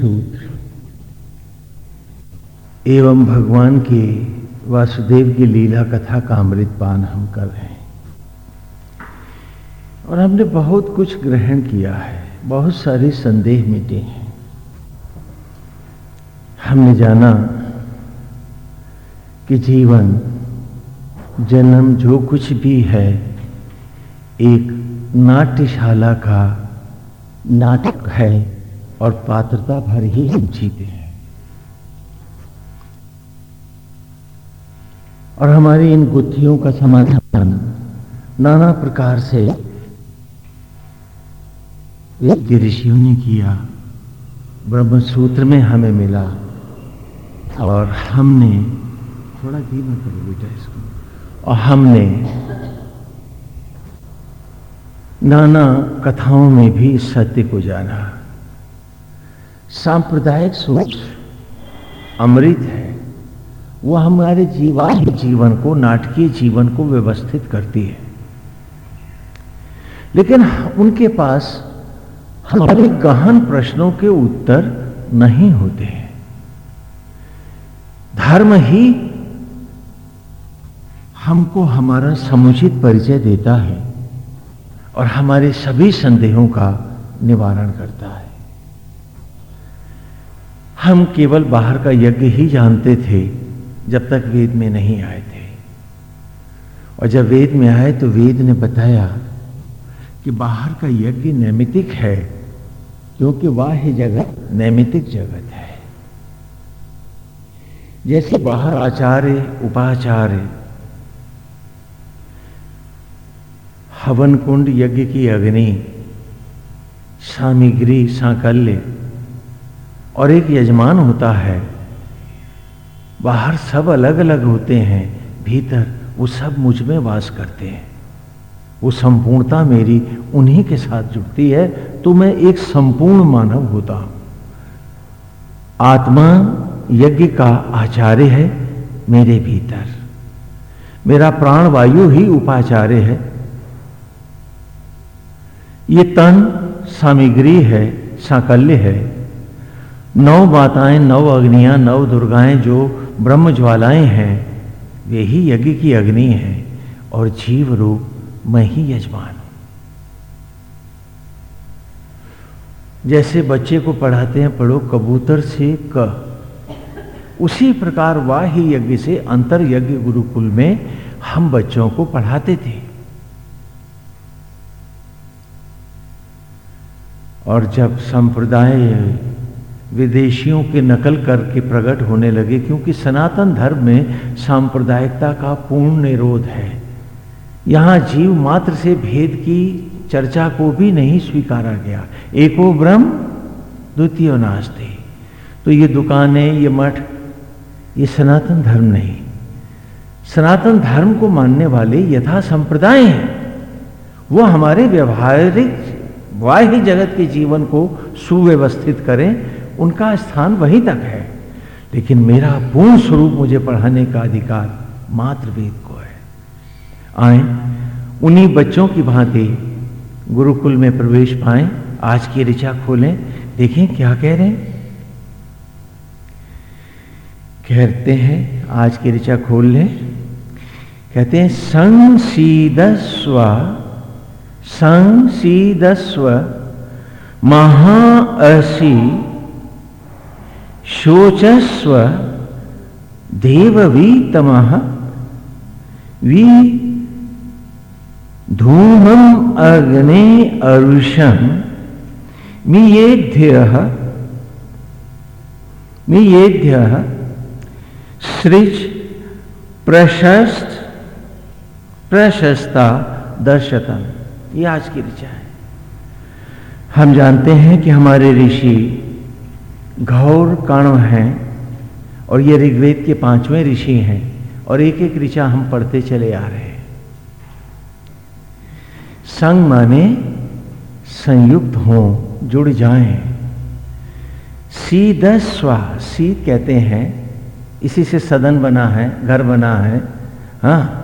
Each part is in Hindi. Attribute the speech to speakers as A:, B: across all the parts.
A: सूत्र एवं भगवान के वासुदेव की लीला कथा का अमृत पान हम कर रहे हैं। और हमने बहुत कुछ ग्रहण किया है, बहुत सारे संदेह मिटे हैं। हमने जाना कि जीवन, जन्म, जो कुछ भी है, एक नाट्यशाला का नाटक है। और पात्रता भर ही हम जीते हैं। और हमारी इन गुत्थियों का समाधान नाना प्रकार से ऋषियों ने किया। ब्रह्म सूत्र में हमें मिला और हमने थोड़ा धीमा करो बेटा इसको। और हमने नाना कथाओं में भी इस सत्य को जाना। सांप्रदायिक सोच। अमृत है। वो हमारे जीवन जीवन को नाटकीय जीवन को व्यवस्थित करती है। लेकिन उनके पास हमारे गहन प्रश्नों के उत्तर नहीं होते हैं। धर्म ही हमको हमारा समुचित परिचय देता है और हमारे सभी संदेहों का निवारण करता है। हम केवल बाहर का यज्ञ ही जानते थे, जब तक वेद में नहीं आए थे। और जब वेद में आए तो वेद ने बताया कि बाहर का यज्ञ नैमितिक है, क्योंकि वाह जगत नैमितिक जगत है। जैसे बाहर आचार्य, उपाचार्य हवन कुंड यज्ञ की अग्नि, सामिग्री, सांकल्य और एक यजमान होता है। बाहर सब अलग अलग होते हैं, भीतर वो सब मुझमें वास करते हैं। वो संपूर्णता मेरी उन्हीं के साथ जुड़ती है तो मैं एक संपूर्ण मानव होता हूँ। आत्मा यज्ञ का आचार्य है मेरे भीतर। मेरा प्राण वायु ही उपाचार्य है। ये तन सामग्री है, साकल्य है। नौ माताएँ नौ अग्नियाँ, नौ दुर्गाएँ जो ब्रह्म ज्वालाएँ हैं, वे ही यज्ञ की अग्नि है और जीव रूप मैं ही यजमान हूँ। जैसे बच्चे को पढ़ाते हैं, पढ़ो कबूतर से क। उसी प्रकार वाह यज्ञ से अंतर यज्ञ गुरुकुल में हम बच्चों को पढ़ाते थे। और जब संप्रदाय विदेशियों के नकल करके प्रकट होने लगे, क्योंकि सनातन धर्म में सांप्रदायिकता का पूर्ण निरोध है। यहाँ जीव मात्र से भेद की चर्चा को भी नहीं स्वीकारा गया। एको ब्रह्म, द्वितीय नास्ते। तो ये दुकानें, ये मठ, ये सनातन धर्म नहीं। सनातन धर्म को मानने वाले यथा संप्रदाय हैं। वो हमारे व्यवहारिक बाह्य जगत के जीवन को सुव्यवस्थित करें उनका स्थान वहीं तक है। लेकिन मेरा पूर्ण स्वरूप मुझे पढ़ाने का अधिकार मात्र वेद को है। आए, उन्हीं बच्चों की भांति गुरुकुल में प्रवेश पाए, आज की ऋचा खोलें, देखें क्या कह रहे हैं। कहते हैं, आज की ऋचा खोल लें। कहते हैं, संसीदस्व संसीदस्व महाअसी शोचस्व देववीतम वी धूमम अग्ने अरुषम मियेध्य मियेध्य सृज प्रशस्त प्रशस्ता दर्शतम ये आज की ऋचा है। हम जानते हैं कि हमारे ऋषि घौर कर्ण हैं और ये ऋग्वेद के पाँचवें ऋषि हैं और एक एक ऋचा हम पढ़ते चले आ रहे हैं। संग माने संयुक्त हों, जुड़ जाएँ। सीध स्वा, सीध कहते हैं, इसी से सदन बना है, घर बना है हाँ?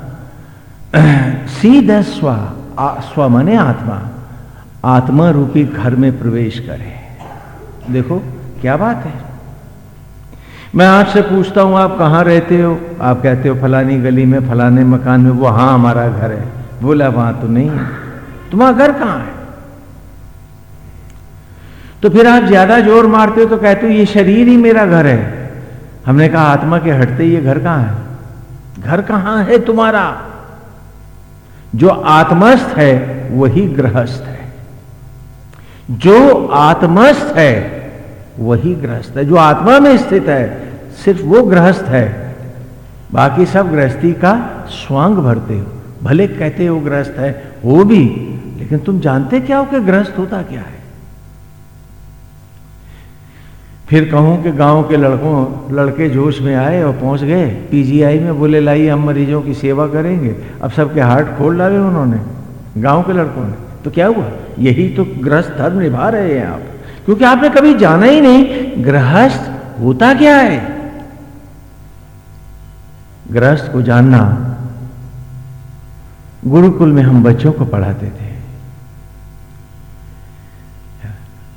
A: सीध स्वा स्व माने आत्मा। आत्मा रूपी घर में प्रवेश करे। देखो क्या बात है? मैं आपसे पूछता हूँ, आप कहाँ रहते हो? आप कहते हो, फलानी गली में, फलाने मकान में, वो हाँ हमारा घर है। बोला, वहाँ तो नहीं है। तुम्हारा घर कहाँ है? तो फिर आप ज़्यादा ज़ोर मारते हो तो कहते हो, ये शरीर ही मेरा घर है। हमने कहा, आत्मा के हटते ये घर कहाँ है? घर कहाँ है तुम्हारा? जो आत्मस्थ है, वही गृहस्थ है। जो आत्मस्थ है वही गृहस्थ है। जो आत्मा में स्थित है, सिर्फ़ वो गृहस्थ है। बाकी सब गृहस्थी का स्वांग भरते हो। भले कहते हो गृहस्थ है, वो भी, लेकिन तुम जानते क्या हो कि गृहस्थ होता क्या है? फिर कहूँ कि गाँव के लड़कों, लड़के जोश में आए और पहुँच गए। पीजीआई में बोले लाइए हम मरीजों की सेवा करेंगे। अब सबके हार्ट खोल डाले उन्होंने, गाँव के लड़कों ने। तो क्या हुआ? यही तो गृहस्थ धर्म निभा रहे हैं आप। क्योंकि आपने कभी जाना ही नहीं। गृहस्थ होता क्या है? गृहस्थ को जानना, गुरुकुल में हम बच्चों को पढ़ाते थे।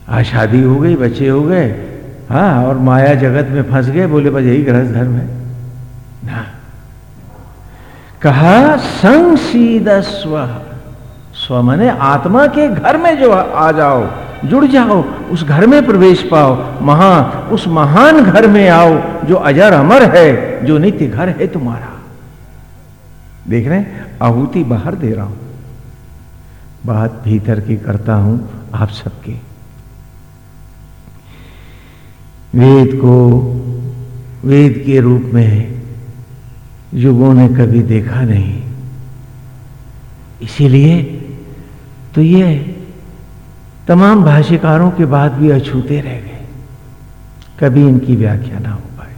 A: आज शादी हो गई, बच्चे हो गए। हाँ और माया जगत में फंस गए, बोले, बस यही गृहस्थ धर्म है। ना कहा संसीद स्व स्व, मने आत्मा के घर में जो आ जाओ जुड़ जाओ, उस घर में प्रवेश पाओ। महा, उस महान घर में आओ, जो अजर अमर है, जो नित्य घर है तुम्हारा। देख रहे आहुति बाहर दे रहा हूँ। बात भीतर की करता हूँ आप सबके। वेद को, वेद के रूप में युगों ने कभी देखा नहीं। इसीलिए तो ये तमाम भाष्यकारों के बाद भी अछूते रह गए। कभी इनकी व्याख्या ना हो पाए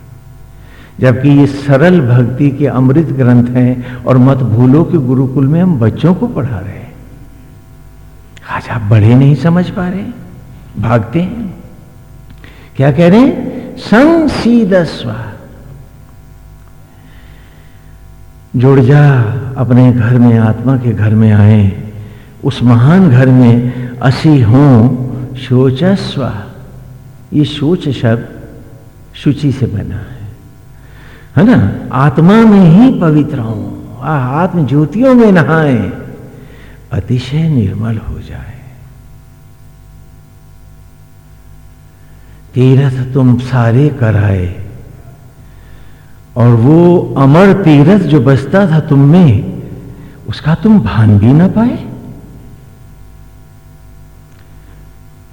A: जबकि ये सरल भक्ति के अमृत ग्रंथ हैं और मत भूलो कि गुरुकुल में हम बच्चों को पढ़ा रहे हैं। आज आप बड़े नहीं समझ पा रहे भागते हैं। क्या कह रहे हैं? संसीदस्व जुड़ जा अपने घर में, आत्मा के घर में आए। उस महान घर में असी हूँ शोचस्व ये शोच शब्द शुचि से बना है। है ना? आत्मा में ही पवित्र हूँ। आत्म ज्योतियों में नहाए। अतिशय निर्मल हो जाए। तीर्थ तुम सारे कराए। और वो अमर तीर्थ जो बसता था तुम में, उसका तुम भान भी ना पाए?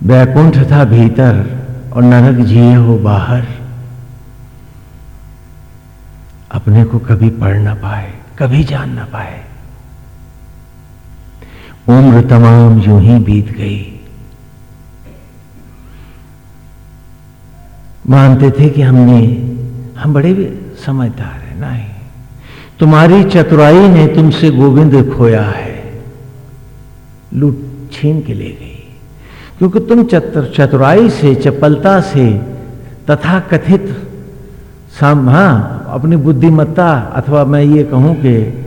A: बैकुंठ था भीतर और नरक जिए हो बाहर। अपने को कभी पढ़ ना पाए, कभी जान ना पाए। उम्र तमाम यूँ ही बीत गई। मानते थे कि हमने, हम बड़े भी समझदार ना ही। तुम्हारी चतुराई ने तुमसे गोविंद खोया है। लूट छीन के ले गई। क्योंकि तुम चतुर चतुराई से, चपलता से तथा कथित साम अपनी बुद्धिमत्ता, अथवा मैं ये कहूँ कि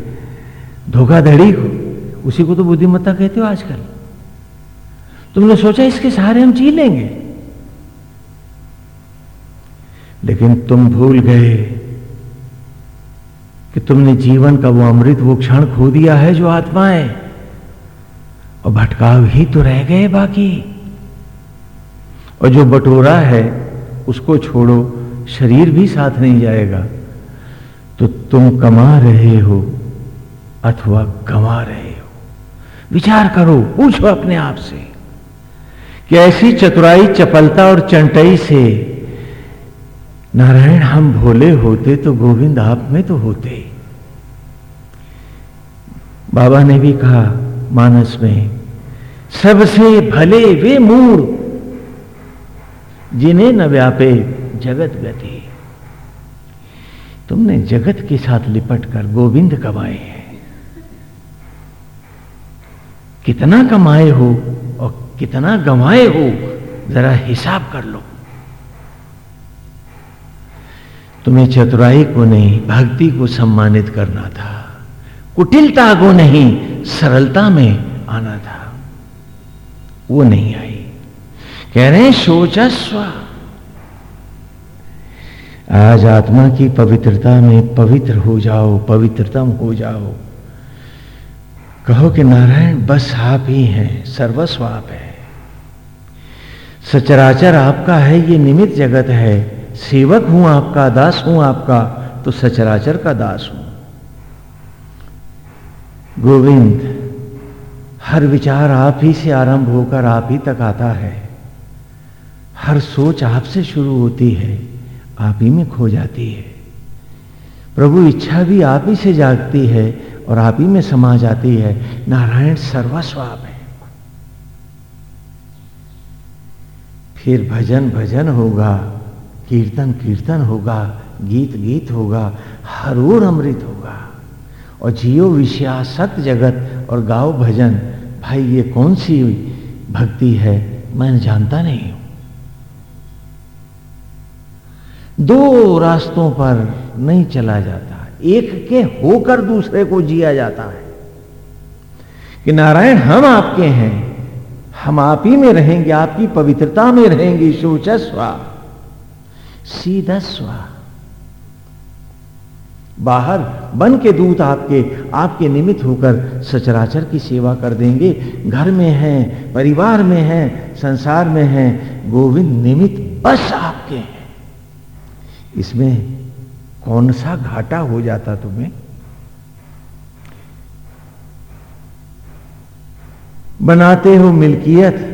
A: धोखाधड़ी उसी को तो बुद्धिमत्ता कहते हो आजकल। तुमने सोचा इसके सहारे हम जी लेंगे? लेकिन तुम भूल गए कि तुमने जीवन का वो अमृत, वो क्षण खो दिया है जो आत्माएँ, और भटकाव ही तो रह गए बाकी। और जो बटोरा है, उसको छोड़ो, शरीर भी साथ नहीं जाएगा। तो तुम कमा रहे हो अथवा गंवा रहे हो? विचार करो, पूछो अपने आप से कि ऐसी चतुराई, चपलता और चंटई से नारायण, हम भोले होते तो गोविंद आप में तो होते। बाबा ने भी कहा मानस में, सबसे भले वे मूड जिन्हें न व्यापे जगत गति तुमने जगत के साथ लिपट कर गोविंद कमाए हैं। कितना कमाए हो और कितना गंवाए हो, जरा हिसाब कर लो। तुम्हें चतुराई को नहीं, भक्ति को सम्मानित करना था। कुटिलता को नहीं, सरलता में आना था। वो नहीं आई। कह रहे हैं सोचस्व आज आत्मा की पवित्रता में पवित्र हो जाओ, पवित्रतम हो जाओ। कहो कि नारायण, बस आप ही हैं, सर्वस्व आप है। सचराचर आपका है, ये निमित जगत है। सेवक हूँ आपका, दास हूँ आपका तो सचराचर का दास हूँ। गोविंद, हर विचार आप ही से आरंभ होकर आप ही तक आता है। हर सोच आपसे शुरू होती है, आप ही में खो जाती है। प्रभु इच्छा भी आप ही से जागती है और आप ही में समा जाती है। नारायण सर्वस्व आप है। फिर भजन भजन होगा, कीर्तन कीर्तन होगा, गीत गीत होगा हरोर अमृत होगा। और जियो विषयासक्त जगत और गाओ भजन, भाई ये कौन सी भक्ति है, मैं जानता नहीं हूँ। दो रास्तों पर नहीं चला जाता। एक के होकर दूसरे को जिया जाता है। कि नारायण, हम आपके हैं। हम आप ही में रहेंगे, आपकी पवित्रता में रहेंगे। शोचस्वा सीधस्वा बाहर बन के दूत आपके आपके निमित्त होकर सचराचर की सेवा कर देंगे। घर में है, परिवार में है, संसार में है, गोविंद निमित्त बस आपके हैं। इसमें कौन सा घाटा हो जाता तुम्हें? बनाते हो मिल्कियत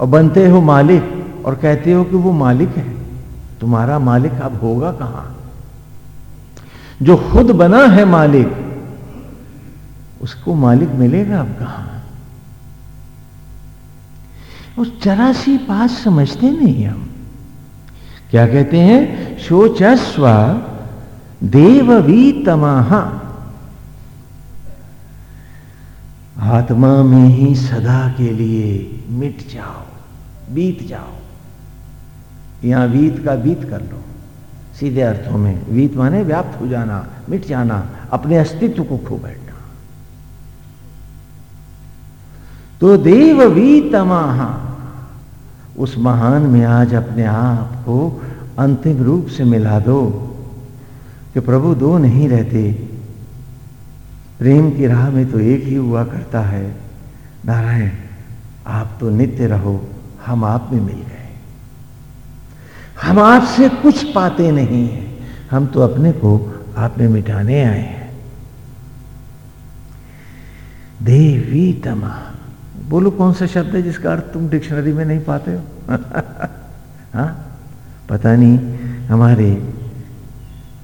A: और बनते हो मालिक और कहते हो कि वो मालिक है। तुम्हारा मालिक अब होगा कहाँ? जो खुद बना है मालिक, उसको मालिक मिलेगा अब कहाँ? उस जरा सी बात समझते नहीं हम। क्या कहते हैं? शोचस्व देववीतमाहा आत्मा में ही सदा के लिए मिट जाओ, बीत जाओ। यहाँ वीत का बीत कर लो। सीधे अर्थों में, वीत माने व्याप्त हो जाना, मिट जाना, अपने अस्तित्व को खो बैठना। तो देव वीतमाहा उस महान में आज अपने आप को अंतिम रूप से मिला दो, कि प्रभु दो नहीं रहते। प्रेम की राह में तो एक ही हुआ करता है। नारायण, आप तो नित्य रहो, हम आप में मिल गए। हम आपसे कुछ पाते नहीं हैं। हम तो अपने को आप में मिटाने आए हैं। देवी तमा। बोलो कौन सा शब्द है जिसका अर्थ तुम डिक्शनरी में नहीं पाते हो? हाँ? पता नहीं हमारे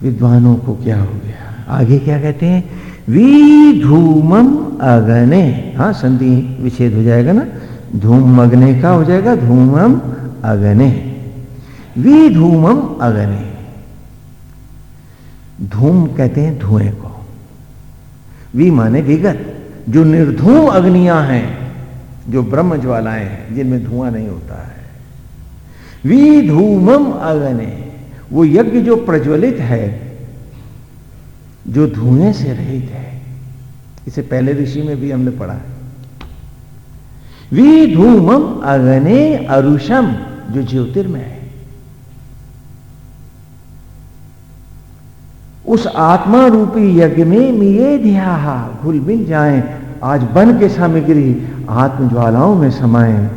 A: विद्वानों को क्या हो गया। आगे क्या कहते हैं? विधूमम अगने। हाँ संधि विच्छेद हो जाएगा ना? धूम अग्ने का हो जाएगा धूमम अगने। विधूमम अगने। धूम कहते हैं धुएँ को। वी माने विगत, जो निर्धूम अग्नियाँ हैं। जो ब्रह्म ज्वालाएँ हैं, जिनमें धुआँ नहीं होता है। विधूमम अगने, वो यज्ञ जो प्रज्वलित है, जो धुएँ से रहित है। इसे पहले ऋषि में भी हमने पढ़ा है। विधूमम अगने अरुषम, जो ज्योतिर्मय है। उस आत्मा रूपी यज्ञ में मिये ध्या घुल मिल जाए आज बन के सामग्री आत्मज्वालाओं में समाए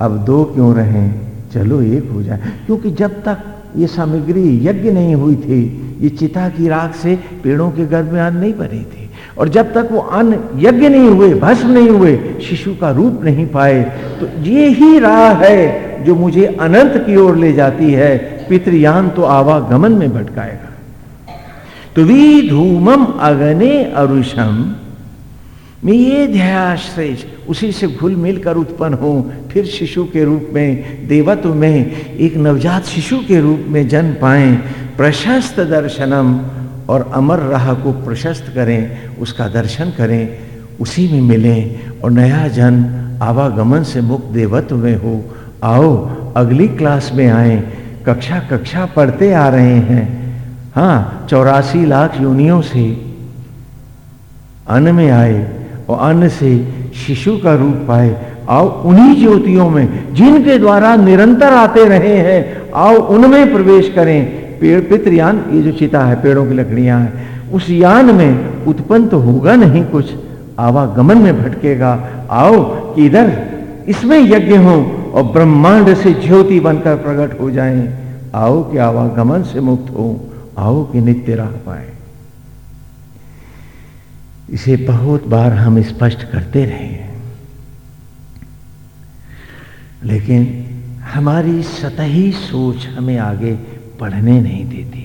A: अब दो क्यों रहें? चलो एक हो जाए। क्योंकि जब तक ये सामग्री यज्ञ नहीं हुई थी, ये चिता की राख से पेड़ों के गर्भ में अन्न नहीं बने थे। और जब तक वो अन्न यज्ञ नहीं हुए, भस्म नहीं हुए, शिशु का रूप नहीं पाए तो ये ही राह है जो मुझे अनंत की ओर ले जाती है। पितृयान तो आवागमन में भटकाएगा। तो वी धूमम अगने अरुषम। मैं ये ध्याश्रय उसी से घुल मिलकर उत्पन्न हो। फिर शिशु के रूप में, देवत्व में, एक नवजात शिशु के रूप में जन्म पाए। प्रशस्त दर्शनम और अमर राह को प्रशस्त करें, उसका दर्शन करें, उसी में मिलें और नया जन्म, आवागमन से मुक्त देवत्व में हो। आओ, अगली क्लास में आए। कक्षा कक्षा पढ़ते आ रहे हैं। हाँ चौरासी लाख योनियों से अन्न में आए। और अन्न से शिशु का रूप पाए। आओ उन्हीं ज्योतियों में, जिनके द्वारा निरंतर आते रहे हैं, आओ उनमें प्रवेश करें। पेड़ पितृयान ये जो चिता है, पेड़ों की लकड़ियाँ हैं, उस यान में उत्पन्न तो होगा नहीं कुछ, आवागमन में भटकेगा। आओ कि इधर इसमें यज्ञ हो और ब्रह्मांड से ज्योति बनकर प्रकट हो जाएँ। आओ कि आवागमन से मुक्त हो, आओ कि नित्य रह पाए। इसे बहुत बार हम स्पष्ट करते रहे हैं। लेकिन हमारी सतही सोच हमें आगे पढ़ने नहीं देती।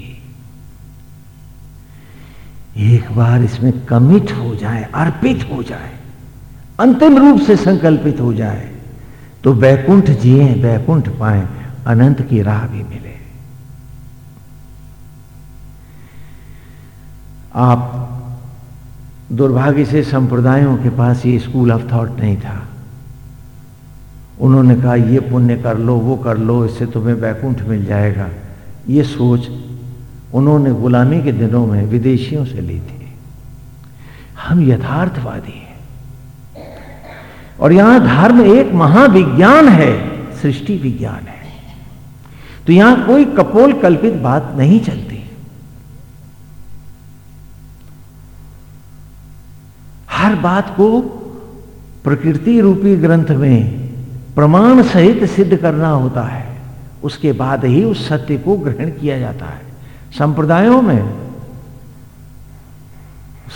A: एक बार इसमें कमिट हो जाए, अर्पित हो जाए, अंतिम रूप से संकल्पित हो जाए तो वैकुंठ जिए, वैकुंठ पाए, अनंत की राह भी मिले। आप दुर्भाग्य से संप्रदायों के पास ये स्कूल ऑफ़ थॉट नहीं था। उन्होंने कहा, ये पुण्य कर लो, वो कर लो, इससे तुम्हें वैकुंठ मिल जाएगा। ये सोच उन्होंने गुलामी के दिनों में विदेशियों से ली थी। हम यथार्थवादी हैं। और यहाँ धर्म एक महाविज्ञान है, सृष्टि विज्ञान है। तो यहाँ कोई कपोल कल्पित बात नहीं चलती। हर बात को प्रकृति रूपी ग्रंथ में प्रमाण सहित सिद्ध करना होता है। उसके बाद ही उस सत्य को ग्रहण किया जाता है। संप्रदायों में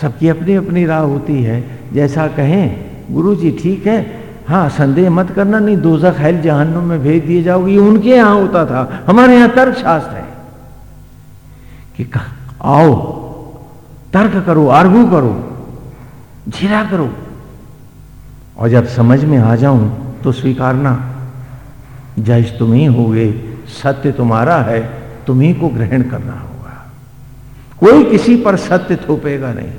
A: सबकी अपनी अपनी राह होती है। जैसा कहें गुरु जी ठीक है हाँ संदेह मत करना, नहीं, दोजख हैल जहान्नुम में भेज दिए जाओगे। ये उनके यहाँ होता था। हमारे यहाँ तर्क शास्त्र है कि आओ, तर्क करो, आर्गू करो। झिरा करो। और जब समझ में आ जाऊँ तो स्वीकारना। जज तुम ही होगे, सत्य तुम्हारा है, तुम्ही को ग्रहण करना होगा। कोई किसी पर सत्य थोपेगा नहीं।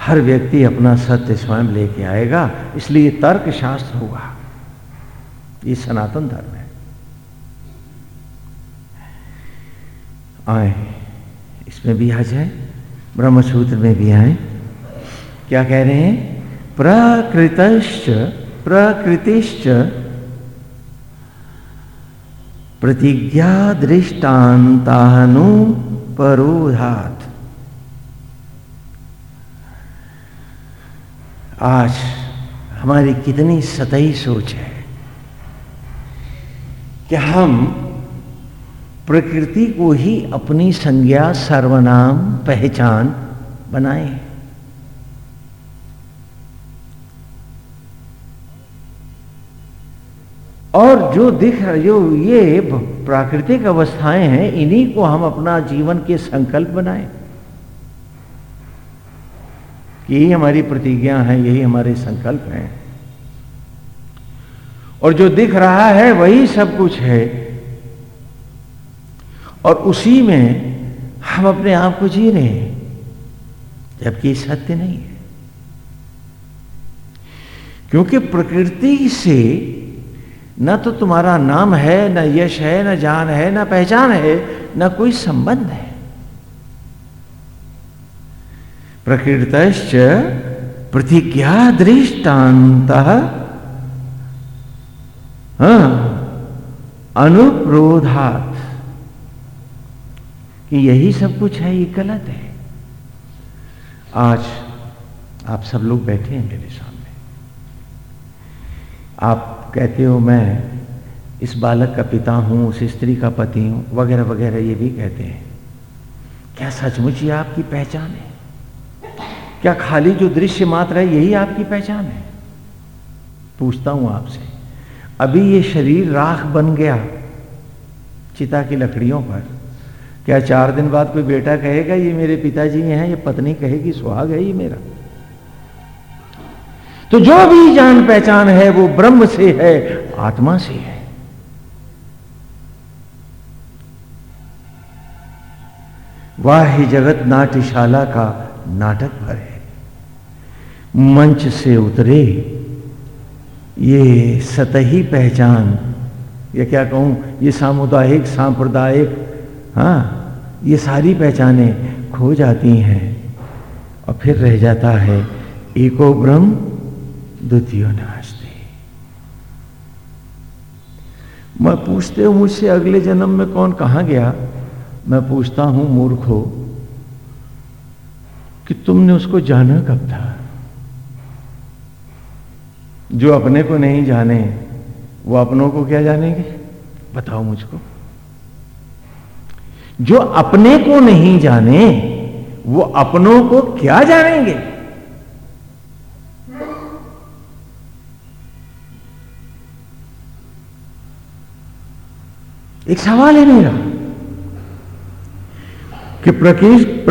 A: हर व्यक्ति अपना सत्य स्वयं लेके आएगा, इसलिए तर्क शास्त्र होगा। ये सनातन धर्म है। आए। इसमें भी आ जाए ब्रह्मसूत्र में भी आए क्या कह रहे हैं? प्रकृतश्च, प्रकृतिश्च प्रतिज्ञा दृष्टान्तानु परोधात। आज हमारी कितनी सतही सोच है कि हम प्रकृति को ही अपनी संज्ञा, सर्वनाम, पहचान बनाए। और जो दिख जो ये प्राकृतिक अवस्थाएँ हैं, इन्हीं को हम अपना जीवन के संकल्प बनाएँ। कि यही हमारी प्रतिज्ञा है, यही हमारे संकल्प हैं। और जो दिख रहा है, वही सब कुछ है। और उसी में हम अपने आप को जी रहे हैं जबकि सत्य नहीं है। क्योंकि प्रकृति से न तो तुम्हारा नाम है न यश है न जान है न पहचान है न कोई संबंध है। प्रकृत प्रतिज्ञा दृष्टांत हाँ, अनुप्रोधात। कि यही सब कुछ है, ये गलत है। आज आप सब लोग बैठे हैं मेरे सामने। आप कहते हो, मैं इस बालक का पिता हूँ, उस स्त्री का पति हूँ, वगैरह वगैरह, ये भी कहते हैं। क्या सचमुच ये आपकी पहचान है? क्या खाली जो दृश्य मात्र है, यही आपकी पहचान है? पूछता हूँ आपसे, अभी ये शरीर राख बन गया चिता की लकड़ियों पर क्या चार दिन बाद कोई बेटा कहेगा, ये मेरे पिताजी हैं, ये पत्नी कहेगी, सुहाग है ये मेरा तो जो भी जान पहचान है, वो ब्रह्म से है, आत्मा से है। वाह जगत नाट्यशाला का नाटक भर है। मंच से उतरे, ये सतही पहचान, या क्या कहूँ, ये सामुदायिक, सांप्रदायिक हाँ ये सारी पहचानें खो जाती हैं और फिर रह जाता है एको ब्रह्म द्वितीय नास्ते। मैं पूछते हूँ, मुझसे अगले जन्म में कौन कहा गया? मैं पूछता हूँ, मूर्ख हो कि तुमने उसको जाना कब था? जो अपने को नहीं जाने, वो अपनों को क्या जानेंगे? बताओ मुझको। जो अपने को नहीं जाने, वो अपनों को क्या जानेंगे? एक सवाल है मेरा कि प्रकृत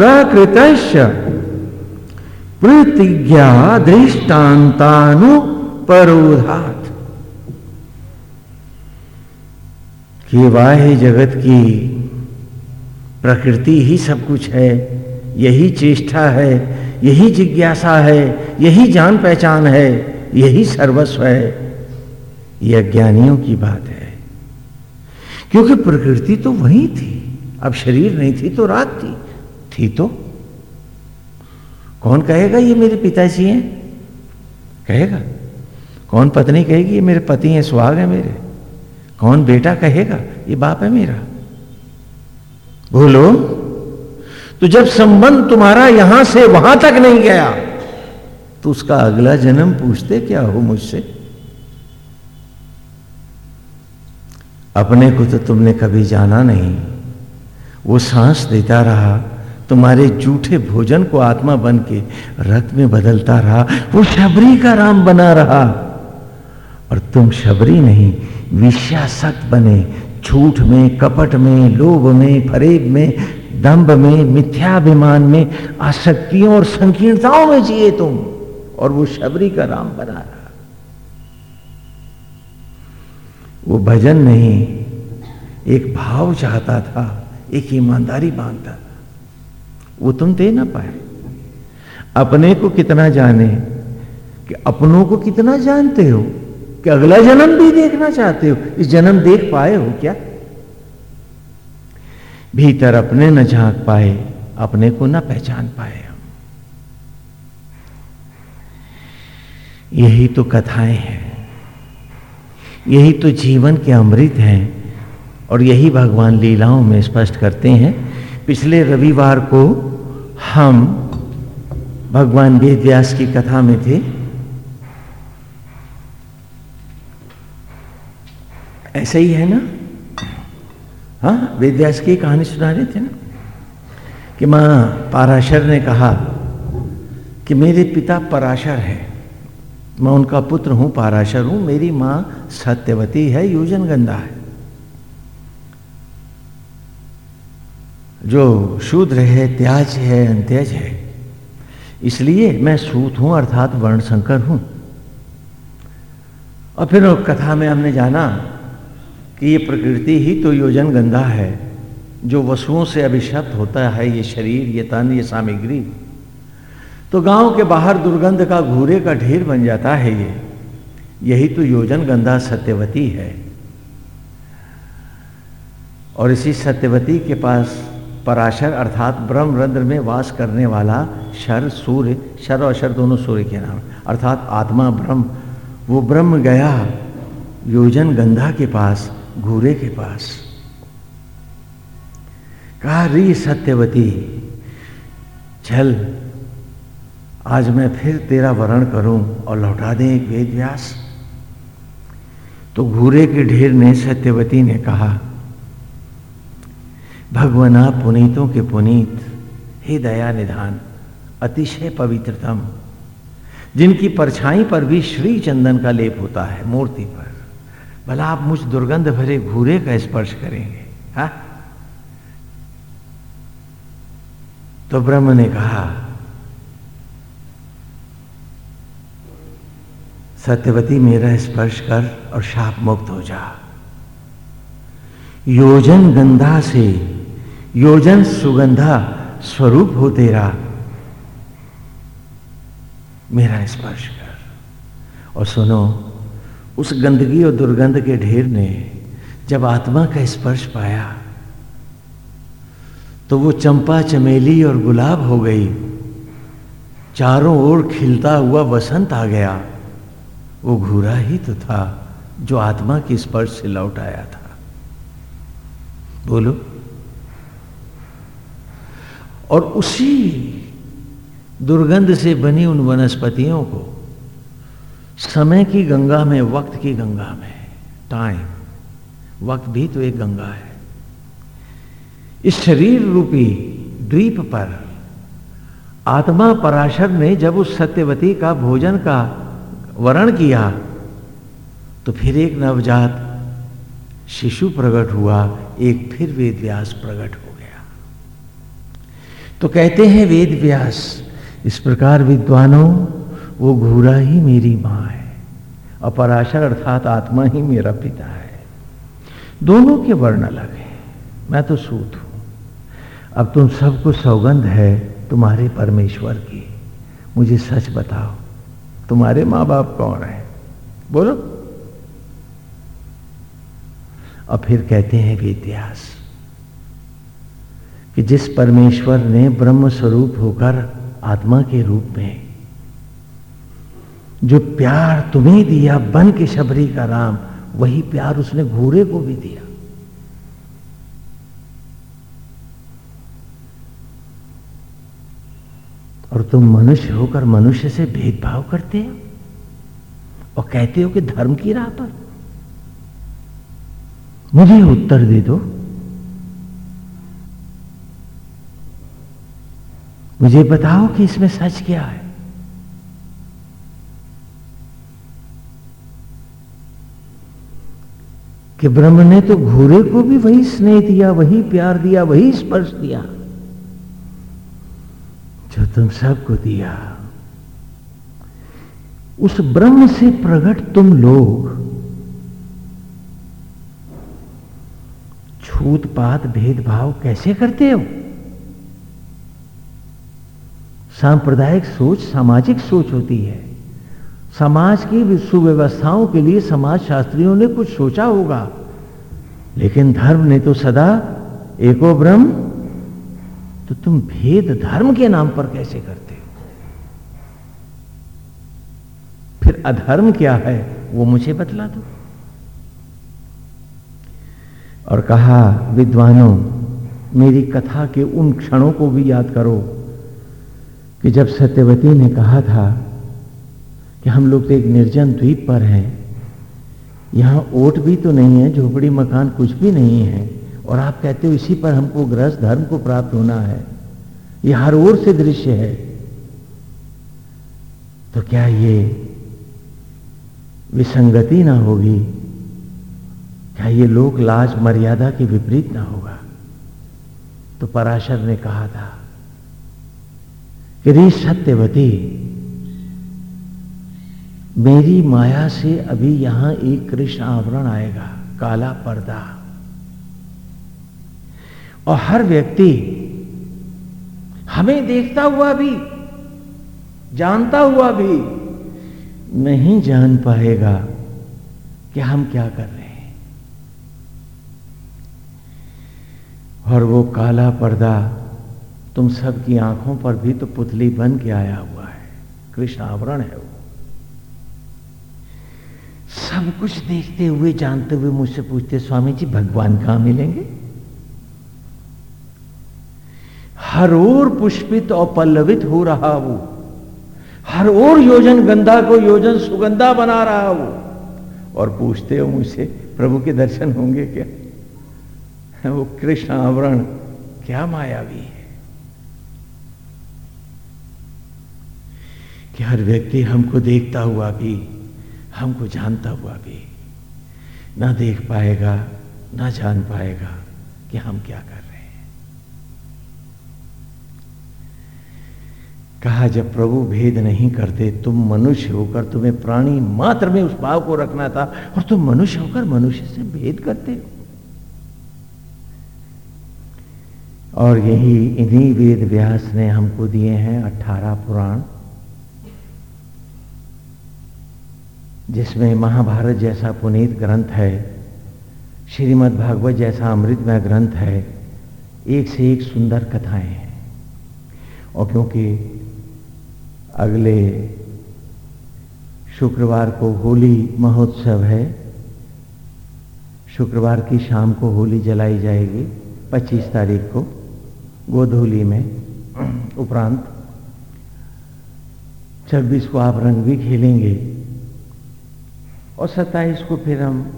A: प्रतिज्ञा दृष्टान्तानुपरोधात कि वाह्य जगत की प्रकृति ही सब कुछ है, यही चेष्टा है, यही जिज्ञासा है, यही जान पहचान है, यही सर्वस्व है। यह अज्ञानियों की बात है। क्योंकि प्रकृति तो वही थी, अब शरीर नहीं थी तो रात थी। थी तो? कौन कहेगा ये मेरे पिताजी हैं? कहेगा? कौन पत्नी कहेगी, ये मेरे पति हैं, सुहाग है मेरे कौन बेटा कहेगा, ये बाप है मेरा बोलो तो जब संबंध तुम्हारा यहाँ से वहाँ तक नहीं गया तो उसका अगला जन्म पूछते क्या हो मुझसे? अपने को तो तुमने कभी जाना नहीं। वो सांस देता रहा, तुम्हारे जूठे भोजन को आत्मा बन के रथ में बदलता रहा, वो शबरी का राम बना रहा। और तुम शबरी नहीं विश्यासक्त बने झूठ में, कपट में, लोभ में, फरेब में, दंभ में, मिथ्याभिमान में, आसक्तियों और संकीर्णताओं में जिए तुम, और वो शबरी का राम बना रहा। वो भजन नहीं, एक भाव चाहता था, एक ईमानदारी माँगता था। वो तुम दे ना पाए। अपने को कितना जाने कि अपनों को कितना जानते हो? कि अगला जन्म भी देखना चाहते हो? इस जन्म देख पाए हो क्या? भीतर अपने न झाँक पाए, अपने को न पहचान पाए हम। यही तो कथाएँ हैं। यही तो जीवन के अमृत हैं। और यही भगवान लीलाओं में स्पष्ट करते हैं, पिछले रविवार को हम भगवान वेद व्यास की कथा में थे ऐसा ही है ना? हाँ वेद व्यास की कहानी सुना रहे थे ना? कि माँ पाराशर ने कहा कि मेरे पिता पराशर है। मैं उनका पुत्र हूँ, पाराशर हूँ। मेरी माँ सत्यवती है योजन गंधा है। जो शूद्र है, त्याज है अंत्यज है। इसलिए मैं सूत हूँ, अर्थात वर्ण संकर हूँ। और फिर कथा में हमने जाना कि ये प्रकृति ही तो योजन गंधा है, जो वसुओं से अभिशप्त होता है, ये शरीर, ये तन, ये सामग्री। तो गाँव के बाहर दुर्गंध का घूरे का ढेर बन जाता है ये। यही तो योजन गंधा सत्यवती है। और इसी सत्यवती के पास पराशर अर्थात ब्रह्मरंध्र में वास करने वाला शर, सूर्य, शर और शर दोनों सूर्य के नाम। अर्थात आत्मा ब्रह्म, वो ब्रह्म गया, योजन गंधा के पास घूरे के पास। कहा, री सत्यवती, चल, आज मैं फिर तेरा वरण करूँ और लौटा दें एक वेद व्यास तो घूरे के ढेर ने सत्यवती ने कहा, भगवना पुनीतों के पुनीत, हे दया निधान, अतिशय पवित्रतम, जिनकी परछाई पर भी श्री चंदन का लेप होता है, मूर्ति पर। भला आप मुझ दुर्गंध भरे घूरे का स्पर्श करेंगे, हा? तो ब्रह्म ने कहा, सत्यवती मेरा स्पर्श कर और शाप मुक्त हो जा योजन गंधा से योजन सुगंधा स्वरूप हो तेरा, मेरा स्पर्श कर और सुनो उस गंदगी और दुर्गंध के ढेर ने जब आत्मा का स्पर्श पाया तो वो चंपा, चमेली और गुलाब हो गई। चारों ओर खिलता हुआ वसंत आ गया। वो घूरा ही तो था जो आत्मा के स्पर्श से लौट आया था। बोलो। और उसी दुर्गंध से बनी उन वनस्पतियों को समय की गंगा में, वक्त की गंगा में। टाइम वक्त भी तो एक गंगा है। इस शरीर रूपी द्वीप पर आत्मा पराशर ने जब उस सत्यवती का भोजन का वरण किया तो फिर एक नवजात शिशु प्रकट हुआ, एक फिर वेद व्यास प्रकट हो गया। तो कहते हैं वेद व्यास, इस प्रकार विद्वानों वो घूरा ही मेरी माँ है। और पराशर अर्थात आत्मा ही मेरा पिता है। दोनों के वर्ण अलग है। मैं तो सूत हूँ। अब तुम सबको सौगंध है तुम्हारे परमेश्वर की। मुझे सच बताओ, तुम्हारे माँ बाप कौन है? बोलो। और फिर कहते हैं वेद्यास कि जिस परमेश्वर ने ब्रह्म स्वरूप होकर आत्मा के रूप में जो प्यार तुम्हें दिया बन के शबरी का राम, वही प्यार उसने घोड़े को भी दिया। और तुम मनुष्य होकर मनुष्य से भेदभाव करते हो और कहते हो कि धर्म की राह पर। मुझे उत्तर दे दो। मुझे बताओ कि इसमें सच क्या है। कि ब्रह्म ने तो घोड़े को भी वही स्नेह दिया, वही प्यार दिया, वही स्पर्श दिया। जो तुम सबको दिया। उस ब्रह्म से प्रकट तुम लोग छूत पात भेदभाव कैसे करते हो? सांप्रदायिक सोच, सामाजिक सोच होती है। समाज की सुव्यवस्थाओं के लिए समाज शास्त्रियों ने कुछ सोचा होगा। लेकिन धर्म ने तो सदा एको ब्रह्म तो तुम भेद धर्म के नाम पर कैसे करते हो? फिर अधर्म क्या है, वो मुझे बतला दो। और कहा, विद्वानों, मेरी कथा के उन क्षणों को भी याद करो कि जब सत्यवती ने कहा था कि हम लोग तो एक निर्जन द्वीप पर हैं। यहाँ ओट भी तो नहीं है, झोपड़ी मकान कुछ भी नहीं है। और आप कहते हो इसी पर हमको ग्रस्त धर्म को प्राप्त होना है। यह हर ओर से दृश्य है। तो क्या ये विसंगति ना होगी? क्या ये लोक लाज मर्यादा के विपरीत ना होगा? तो पराशर ने कहा था कि रे सत्यवती मेरी माया से अभी यहाँ एक कृष्ण आवरण आएगा, काला पर्दा। और हर व्यक्ति हमें देखता हुआ भी, जानता हुआ भी नहीं जान पाएगा कि हम क्या कर रहे हैं। और वो काला पर्दा तुम सबकी आँखों पर भी तो पुतली बन के आया हुआ है। कृष्ण आवरण है वो। सब कुछ देखते हुए, जानते हुए मुझसे पूछते स्वामी जी भगवान कहाँ मिलेंगे? हर ओर पुष्पित और पल्लवित हो रहा वो हर ओर योजन गंधा को योजन सुगंधा बना रहा वो और पूछते हो मुझसे, प्रभु के दर्शन होंगे क्या? वो कृष्ण आवरण, क्या मायावी है? कि हर व्यक्ति हमको देखता हुआ भी हमको जानता हुआ भी ना देख पाएगा, ना जान पाएगा कि हम क्या कर रहे हैं। कहा, जब प्रभु भेद नहीं करते, तुम मनुष्य होकर तुम्हें प्राणी मात्र में उस भाव को रखना था और तुम मनुष्य होकर मनुष्य से भेद करते हो। और यही इन्हीं वेद व्यास ने हमको दिए हैं अठारह पुराण। जिसमें महाभारत जैसा पुनीत ग्रंथ है, श्रीमद् भागवत जैसा अमृतमय ग्रंथ है, एक से एक सुंदर कथाएँ हैं। और क्योंकि अगले शुक्रवार को होली महोत्सव है, शुक्रवार की शाम को होली जलाई जाएगी 25 तारीख को, गोधूली में, उपरांत। 26 को आप रंग भी खेलेंगे। और 27 को फिर हम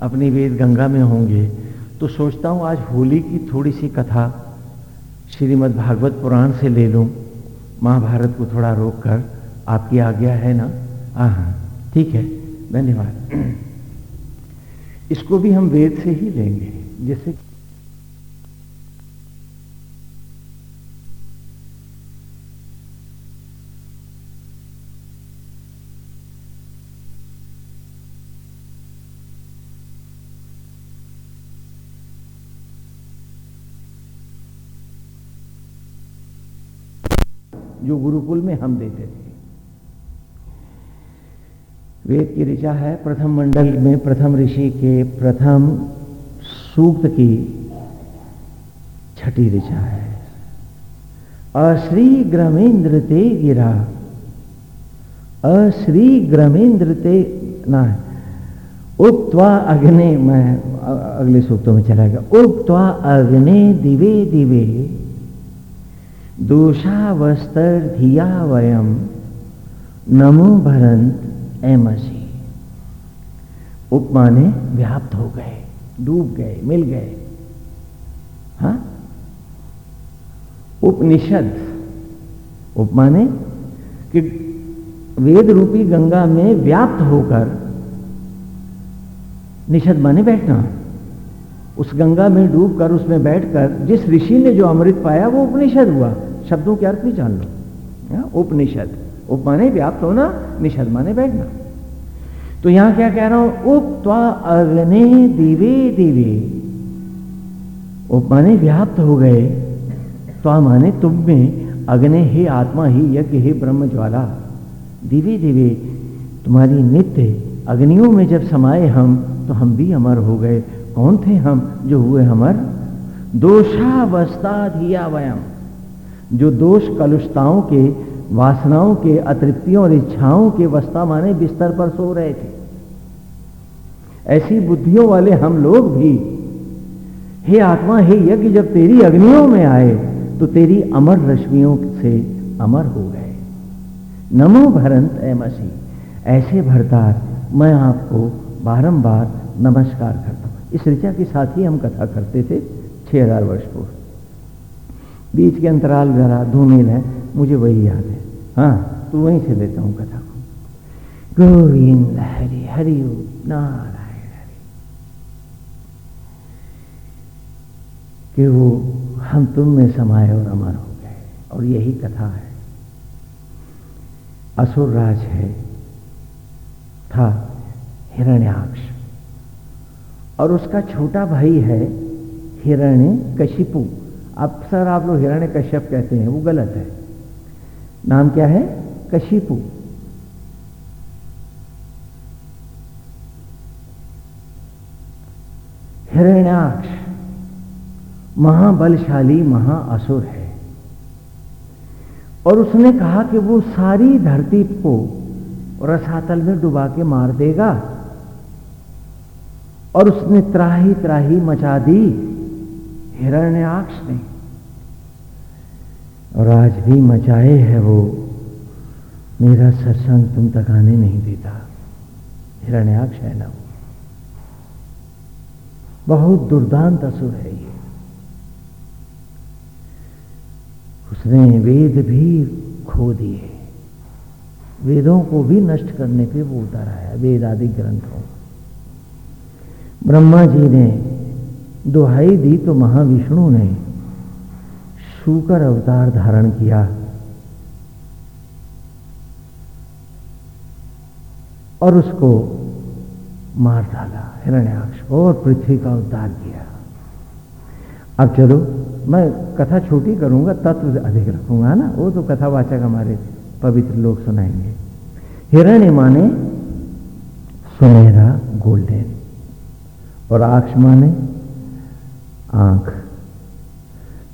A: अपनी वेद गंगा में होंगे। तो सोचता हूँ आज होली की थोड़ी सी कथा श्रीमद् भागवत पुराण से ले लूँ। महाभारत को थोड़ा रोक कर आपकी आज्ञा है ना? हाँ हाँ। ठीक है। धन्यवाद। इसको भी हम वेद से ही लेंगे, जैसे जो गुरुकुल में हम देते थे। वेद की ऋचा है, प्रथम मंडल में प्रथम ऋषि के प्रथम सूक्त की छठी ऋचा है। अश्री ग्रमेंद्र ते गिरा। अश्री ग्रमेंद्र ते ना उक्वा अग्नि, मैं अगले सूक्तों में चला गया। उक्वा अग्नि दिवे दिवे। दोषावस्तर धिया वयम नमो भरंत एमसी उपमाने व्याप्त हो गए, डूब गए, मिल गए। हा? उपनिषद, उपमाने कि वेद रूपी गंगा में व्याप्त होकर निषद माने बैठना। उस गंगा में डूबकर उसमें बैठकर जिस ऋषि ने जो अमृत पाया वो उपनिषद हुआ। शब्दों के अर्थ भी जान लो। हाँ, उपनिषद। उप माने व्याप्त होना निषद माने बैठना। तो यहाँ क्या कह रहा हूँ? उप त्वा अग्नि दिवे दिवे। उप माने व्याप्त हो गए। त्वा माने तुम में अग्नि हे आत्मा ही यज्ञ हे ब्रह्म ज्वाला। दिवे दिवे तुम्हारी नित्य अग्नियों में जब समाये हम तो हम भी अमर हो गए। कौन थे हम जो हुए हमर? दोषावस्था धिया वयम जो दोष कलुषताओं के, वासनाओं के, अतृप्तियों और इच्छाओं के अवस्था माने बिस्तर पर सो रहे थे। ऐसी बुद्धियों वाले हम लोग भी, हे आत्मा, हे यज्ञ, जब तेरी अग्नियों में आए तो तेरी अमर रश्मियों से अमर हो गए। नमो भरंत ए मसी ऐसे भरतार, मैं आपको बारंबार नमस्कार करता हूँ। इस ऋचा के साथ ही हम कथा करते थे छह हज़ार वर्ष पूर्व। बीच के अंतराल जरा दो मील है, मुझे वही याद है। हाँ तो वहीं से लेता हूँ कथा को। गोविंद हरि हरि नारायण हरि। कि वो हम तुम में समाये और अमर हो गए, और यही कथा है। असुर राज है, था हिरण्याक्ष। और उसका छोटा भाई है हिरण्य कशिपु अक्सर आप लोग हिरण्य कश्यप कहते हैं, वो गलत है। नाम क्या है? कशिपु। हिरण्याक्ष, महाबलशाली महाअसुर है। और उसने कहा कि वो सारी धरती को रसातल में डुबा के मार देगा। और उसने त्राही त्राही मचा दी। हिरण्याक्ष ने। और आज भी मचाए है वो। मेरा सत्संग तुम तक आने नहीं देता। हिरण्याक्ष है ना वो। बहुत दुर्दांत असुर है ये। उसने वेद भी खो दिए। वेदों को भी नष्ट करने पे वो उतर आया। वेद आदि ग्रंथों ब्रह्मा जी ने दुहाई दी तो महाविष्णु ने शूकर अवतार धारण किया। और उसको मार डाला, हिरण्याक्ष को, और पृथ्वी का उद्धार किया। अब चलो, मैं कथा छोटी करूँगा, तत्व अधिक रखूँगा ना? वो तो कथावाचक हमारे पवित्र लोग सुनाएँगे। हिरण्य माने सुनहरा गोल्डन। और आक्ष माने आँख।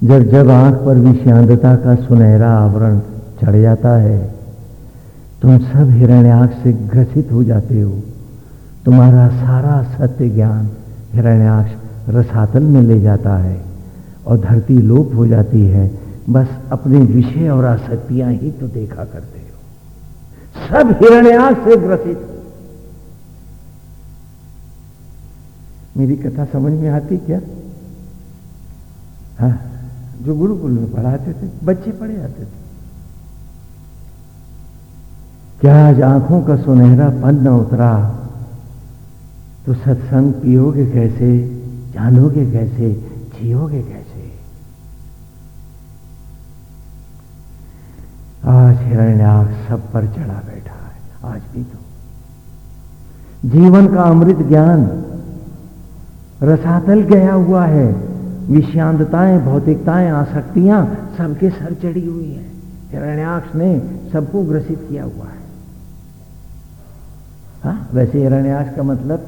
A: जब जब आँख पर विषांतता का सुनहरा आवरण चढ़ जाता है, तुम सब आँख से ग्रसित हो जाते हो। तुम्हारा सारा सत्य ज्ञान हिरण्याक्ष रसातल में ले जाता है और धरती लोप हो जाती है। बस अपने विषय और आसक्तियाँ ही तो देखा करते हो। सब हिरण्याक्ष से ग्रसित। मेरी कथा समझ में आती क्या? हाँ जो गुरुकुल में पढ़ाते थे, बच्चे पढ़े जाते थे। क्या आज आँखों का सुनहरा पन न उतरा? तो सत्संग पियोगे कैसे? जानोगे कैसे? जियोगे कैसे? आज हिरण्याग सब पर चढ़ा बैठा है, आज भी तो। जीवन का अमृत ज्ञान रसातल गया हुआ है। विषांतताएँ भौतिकताएँ, आसक्तियाँ सबके सर चढ़ी हुई है। हिरण्याक्ष ने सबको ग्रसित किया हुआ है। हाँ वैसे हिरण्याक्ष का मतलब?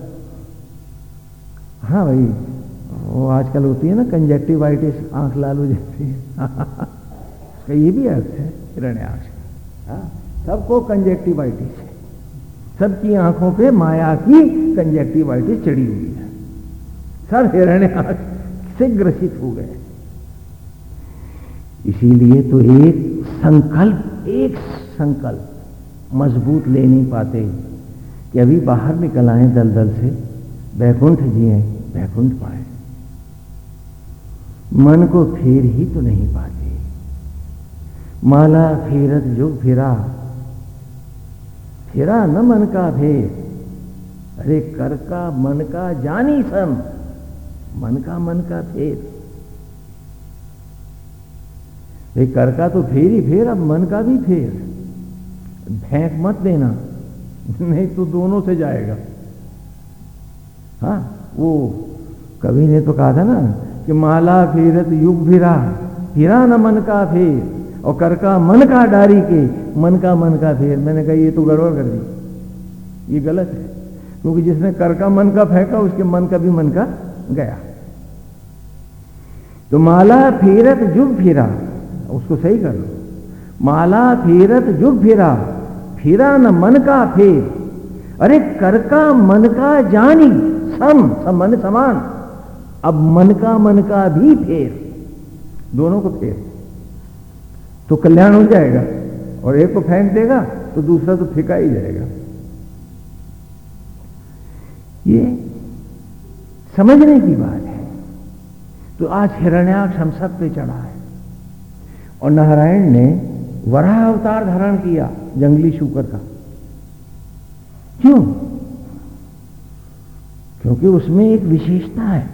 A: हाँ भाई, वो आजकल होती है ना कंजेक्टिवाइटिस आँख लाल हो जाती है उसका ये भी अर्थ है, हिरण्याक्ष हाँ सबको कंजेक्टिवाइटिस है। सबकी आँखों पे माया की कंजेक्टिवाइटिस चढ़ी हुई है। सब हिरण्याक्ष से ग्रसित हो गए। इसीलिए तो एक संकल्प एक संकल्प मज़बूत ले नहीं पाते कि अभी बाहर निकल आए दलदल से बैकुंठ जिए बैकुंठ पाए। मन को फेर ही तो नहीं पाते। माला फेरत जो फिरा फिरा न मन का भेद अरे कर का, मन का जानी सम। मन का मन का फेर एक कर का तो फेर ही फेर अब मन का भी फेर भैंक मत देना नहीं तो दोनों से जाएगा हाँ वो कवि ने तो कहा था ना कि माला फेरत युग फिरा फिरा ना मन का फेर और कर का मन का डारी के मन का मन का फेर मैंने कहा ये तो गड़बड़ कर दी ये गलत है क्योंकि जिसने कर का मन का फेंका उसके मन का भी मन का गया। तो माला फेरत जुग फिरा, उसको सही कर लो माला फेरत जुग फिरा फिरा न मन का फेर। अरे कर का मन का जानी, सम सम मन समान। अब मन का मन का भी फेर, दोनों को फेर। तो कल्याण हो जाएगा, और एक को फेंक देगा तो दूसरा तो फेंका ही जाएगा। ये समझने की बात है। तो आज हिरण्याक्ष हम सब पे चढ़ा है। और नारायण ने वराह अवतार धारण किया जंगली शुकर का। क्यों? क्योंकि उसमें एक विशेषता है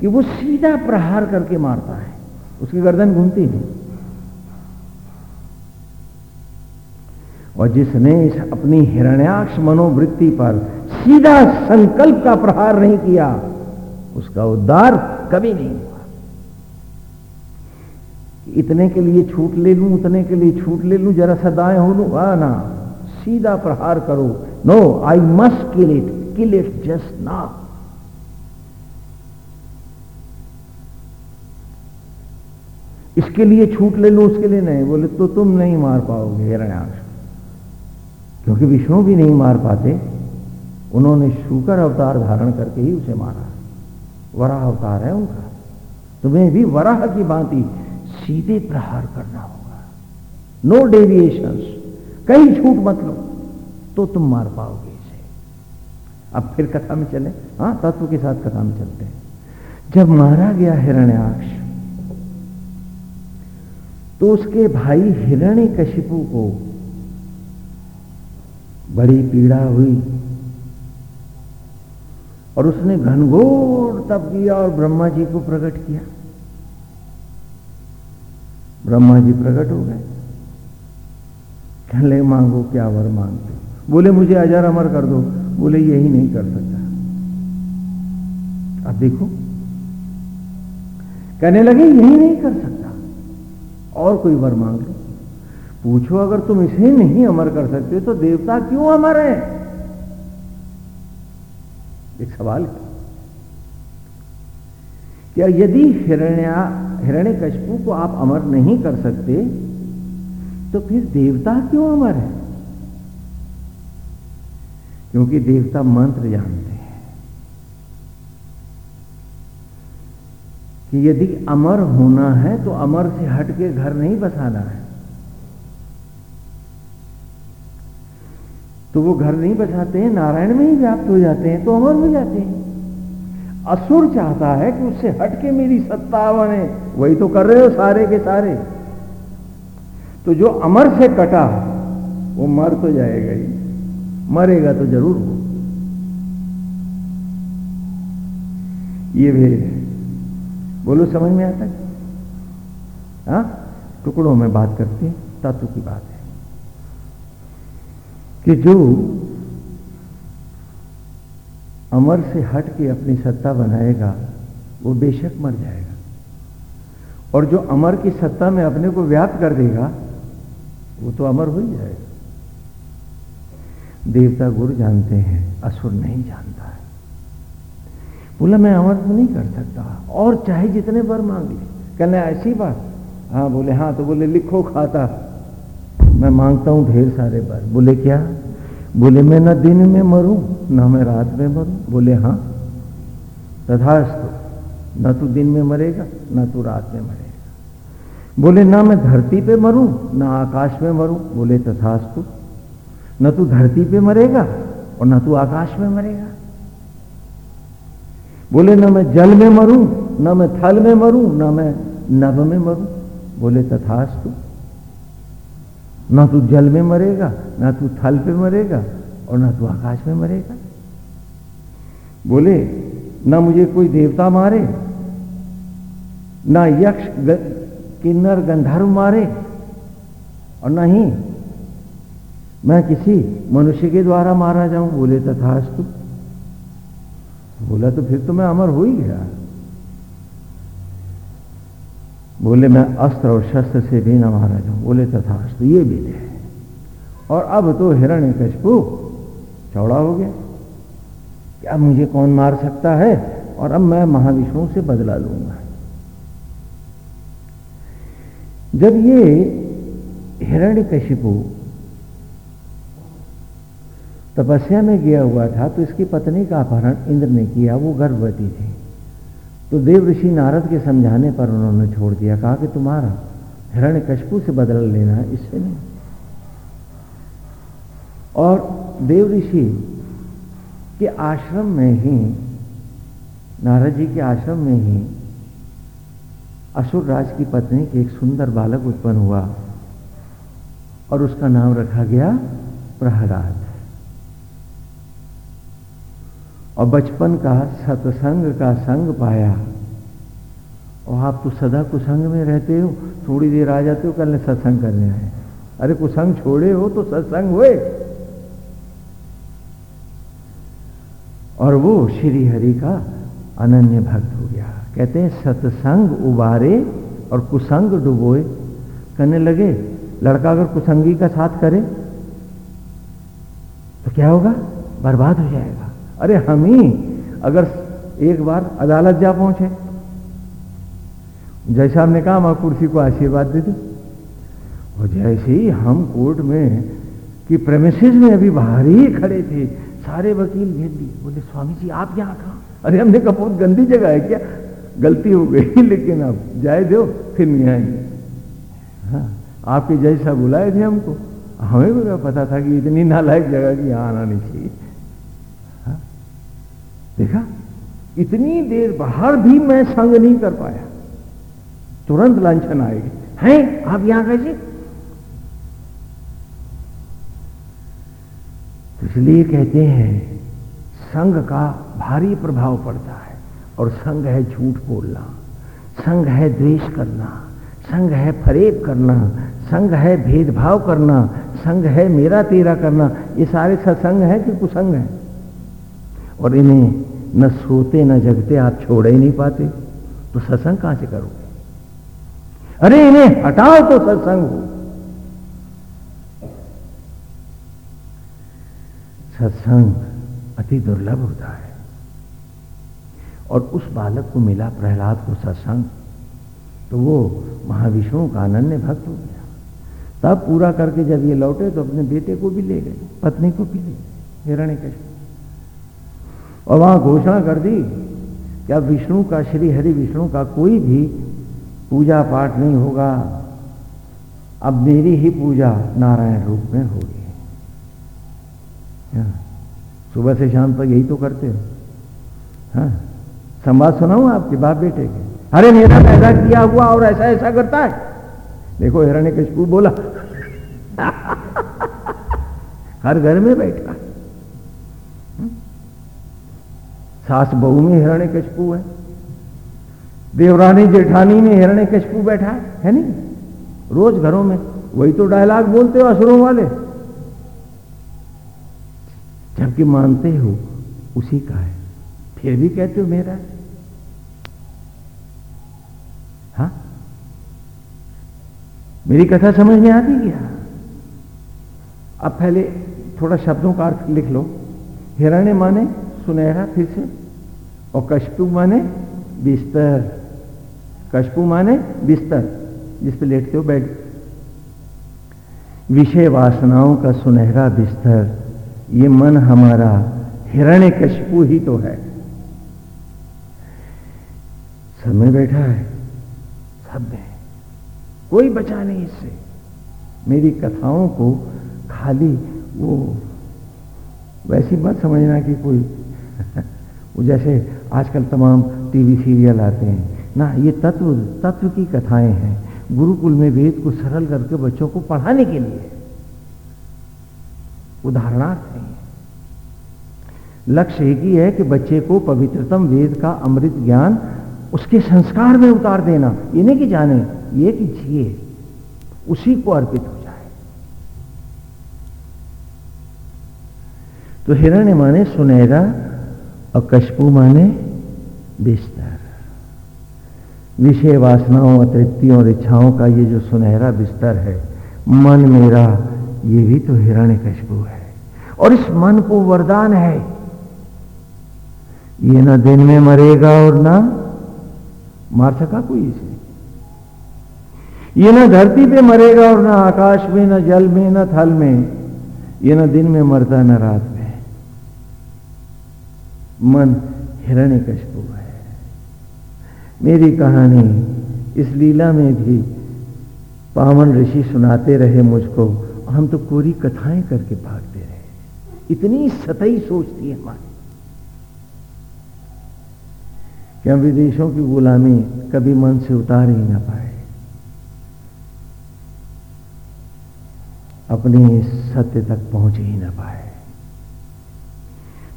A: कि वो सीधा प्रहार करके मारता है। उसकी गर्दन घूमती नहीं। और जिसने इस अपनी हिरण्याक्ष मनोवृत्ति पर सीधा संकल्प का प्रहार नहीं किया, उसका उद्धार कभी नहीं हुआ। इतने के लिए छूट ले लूँ, उतने के लिए छूट ले लूँ, जरा सा दाएँ हो लूँ आ ना, सीधा प्रहार करो। No I must kill it kill it just ना इसके लिए छूट ले लूँ, उसके लिए नहीं, बोले तो तुम नहीं मार पाओगे, हिरण्याक्ष। क्योंकि विष्णु भी नहीं मार पाते। उन्होंने शुकर अवतार धारण करके ही उसे मारा। वराह अवतार है उनका। तुम्हें भी वराह की भांति सीधे प्रहार करना होगा। नो डेविएशन कहीं छूट मत लो। तो तुम मार पाओगे इसे। अब फिर कथा में चले। हाँ तत्व के साथ कथा में चलते हैं। जब मारा गया हिरण्याक्ष तो उसके भाई हिरण्य कशिपु को बड़ी पीड़ा हुई। और उसने घनघोर तप किया और ब्रह्मा जी को प्रकट किया। ब्रह्मा जी प्रकट हो गए। कहने मांगो क्या वर मांगते बोले, मुझे अजर अमर कर दो। बोले, यही नहीं कर सकता। अब देखो, कहने लगे, यही नहीं कर सकता। और कोई वर मांग लो। पूछो, अगर तुम इसे नहीं अमर कर सकते तो देवता क्यों अमर है? एक सवाल है। क्या यदि हिरण्या हिरण्य कशपू को आप अमर नहीं कर सकते तो फिर देवता क्यों अमर है? क्योंकि देवता मंत्र जानते हैं कि यदि अमर होना है तो अमर से हट के घर नहीं बसाना है। तो वो घर नहीं बसाते हैं, नारायण में ही व्याप्त हो जाते हैं तो अमर हो जाते हैं। असुर चाहता है कि उससे हटके मेरी सत्ता बने। वही तो कर रहे हो सारे के सारे। तो जो अमर से कटा वो मर तो जाएगा ही। मरेगा तो ज़रूर वो ये भेद है बोलो, समझ में आता हाँ? टुकड़ों में बात करते हैं, तत्व की बात है। कि जो अमर से हट के अपनी सत्ता बनाएगा, वो बेशक मर जाएगा। और जो अमर की सत्ता में अपने को व्याप्त कर देगा, वो तो अमर हो ही जाएगा। देवता गुरु जानते हैं, असुर नहीं जानता है। बोला, मैं अमर तो नहीं कर सकता, और चाहे जितने बार मांग। ले कहना, ऐसी बात? हाँ बोले हाँ तो बोले, लिखो खाता। मैं माँगता हूँ ढेर सारे बार। बोले, क्या? बोले, मैं न दिन में मरूं, न मैं रात में मरूं। बोले हाँ तथास्तु, न तू दिन में मरेगा, न तू रात में मरेगा। बोले, ना मैं धरती पे मरूं, ना आकाश में मरूं। बोले, तथास्तु, न तू धरती पे मरेगा और न तू आकाश में मरेगा। बोले, न मैं जल में मरूं, न मैं थल में मरूं, न मैं नभ में मरूं। बोले, तथास्तु ना तू जल में मरेगा, ना तू थल पे मरेगा और ना तू आकाश में मरेगा। बोले, ना मुझे कोई देवता मारे, ना यक्ष किन्नर गंधर्व मारे और ना ही मैं किसी मनुष्य के द्वारा मारा जाऊँ, बोले तथास्तु। बोला तो फिर तो मैं अमर हो ही गया। बोले, मैं अस्त्र और शस्त्र से भी न मारा जाऊँ बोले, तथास्तु, ये भी है। और अब तो हिरण्य कशपू चौड़ा हो गया। क्या मुझे कौन मार सकता है? और अब मैं महाविष्णु से बदला लूँगा। जब ये हिरण्य कशिपु तपस्या में गया हुआ था तो इसकी पत्नी का अपहरण इंद्र ने किया। वो गर्भवती थी। तो देव ऋषि नारद के समझाने पर उन्होंने छोड़ दिया। कहा कि तुम्हारा हिरण्य कशपू से बदल लेना है इससे नहीं। और देव ऋषि के आश्रम में ही, नारद जी के आश्रम में ही असुर राज की पत्नी के एक सुंदर बालक उत्पन्न हुआ और उसका नाम रखा गया प्रहलाद। और बचपन का सत्संग का संग पाया। और आप तो सदा कुसंग में रहते हो, थोड़ी देर आ जाते हो, कल सत्संग करने आए। अरे कुसंग छोड़े हो तो सत्संग हुए। और वो श्री हरि का अनन्य भक्त हो गया। कहते हैं, सत्संग उबारे और कुसंग डुबोए। करने लगे, लड़का अगर कुसंगी का साथ करे तो क्या होगा? बर्बाद हो जाएगा। अरे हम ही अगर एक बार अदालत जा पहुँचे। जय साहब ने कहा हम कुर्सी को आशीर्वाद दे दो। और जैसे ही हम कोर्ट में, कि प्रेमिसेस में अभी बाहर ही खड़े थे। सारे वकील घेर लिए बोले, स्वामी जी, आप यहाँ कहा? अरे, हमने कहा, बहुत गंदी जगह है क्या? गलती हो गई, लेकिन अब जाए दो, फिर नहीं आएँगे। हाँ आपके जैसा बुलाए थे हमको। हमें भी पता था कि इतनी नालायक जगह की यहाँ आना नहीं चाहिए? देखा? इतनी देर बाहर भी मैं संग नहीं कर पाया। तुरंत लांछन आएगी हैं? आप यहाँ कैसे तो इसलिए कहते हैं संग का भारी प्रभाव पड़ता है और संग है झूठ बोलना संग है द्वेष करना संग है फरेब करना संग है भेदभाव करना संग है मेरा तेरा करना, ये सारे सत्संग है कि कुसंग है? और इन्हें न सोते न जगते आप छोड़ ही नहीं पाते। तो सत्संग कहाँ से करोगे? अरे, इन्हें हटाओ तो सत्संग हो। सत्संग अति दुर्लभ होता है। और उस बालक को मिला प्रहलाद को सत्संग। तो वो महाविष्णु का अनन्य भक्त हो गया। तब पूरा करके जब ये लौटे तो अपने बेटे को भी ले गए, पत्नी को भी ले गए हिरण्य कश्यप और वहाँ घोषणा कर दी कि अब विष्णु का श्री हरि विष्णु का कोई भी पूजा पाठ नहीं होगा। अब मेरी ही पूजा नारायण रूप में होगी। हाँ, सुबह से शाम तक यही तो करते हो। हाँ। संवाद सुनाऊ आपके बाप बेटे के? अरे मेरा पैदा किया हुआ और ऐसा ऐसा करता है। देखो हिरण्य बोला हर घर में बैठा सास बहू में हिरण्य कशपू है। देवरानी जेठानी में हिरण्य कशपू बैठा है है नहीं? रोज घरों में। वही तो डायलॉग बोलते हो असुरों वाले। जबकि मानते हो, उसी का है। फिर भी कहते हो मेरा है। हा? मेरी कथा समझ में आती क्या? अब पहले थोड़ा शब्दों का अर्थ लिख लो। हिरण्य माने सुनहरा फिर से और कशपू माने बिस्तर। कशपू माने बिस्तर, जिस पे लेटते हो बेड विषय वासनाओं का सुनहरा बिस्तर, ये मन हमारा हिरण्य कशपू ही तो है। सब में बैठा है, सब में। कोई बचा नहीं इससे। मेरी कथाओं को खाली वो, वैसी मत समझना कि कोई जैसे आजकल तमाम टीवी सीरियल आते हैं। ना, ये तत्व तत्व की कथाएँ हैं। गुरुकुल में वेद को सरल करके बच्चों को पढ़ाने के लिए। उदाहरणार्थ हैं लक्ष्य एक ही है कि बच्चे को पवित्रतम वेद का अमृत ज्ञान उसके संस्कार में उतार देना। ये नहीं कि जाने, ये कि जिए, उसी को अर्पित हो जाए। तो हिरण्य माने सुनहरा और कशपू माने बिस्तर। विषय वासनाओं, अतृप्तियों और इच्छाओं का ये जो सुनहरा बिस्तर है, मन मेरा, ये भी तो हिरण्य कशपू है। और इस मन को वरदान है। ये ना दिन में मरेगा और ना मार सका कोई इसे। ये ना धरती पे मरेगा और ना आकाश में, ना जल में, ना थल में। ये ना दिन में मरता, ना रात मन हिरण्य कशपू है। मेरी कहानी इस लीला में भी पावन ऋषि सुनाते रहे मुझको हम तो कोरी कथाएँ करके भागते रहे। इतनी सतही सोच थी हमारी। कि हम विदेशों की गुलामी कभी मन से उतार ही ना पाए। अपने सत्य तक पहुँच ही ना पाए।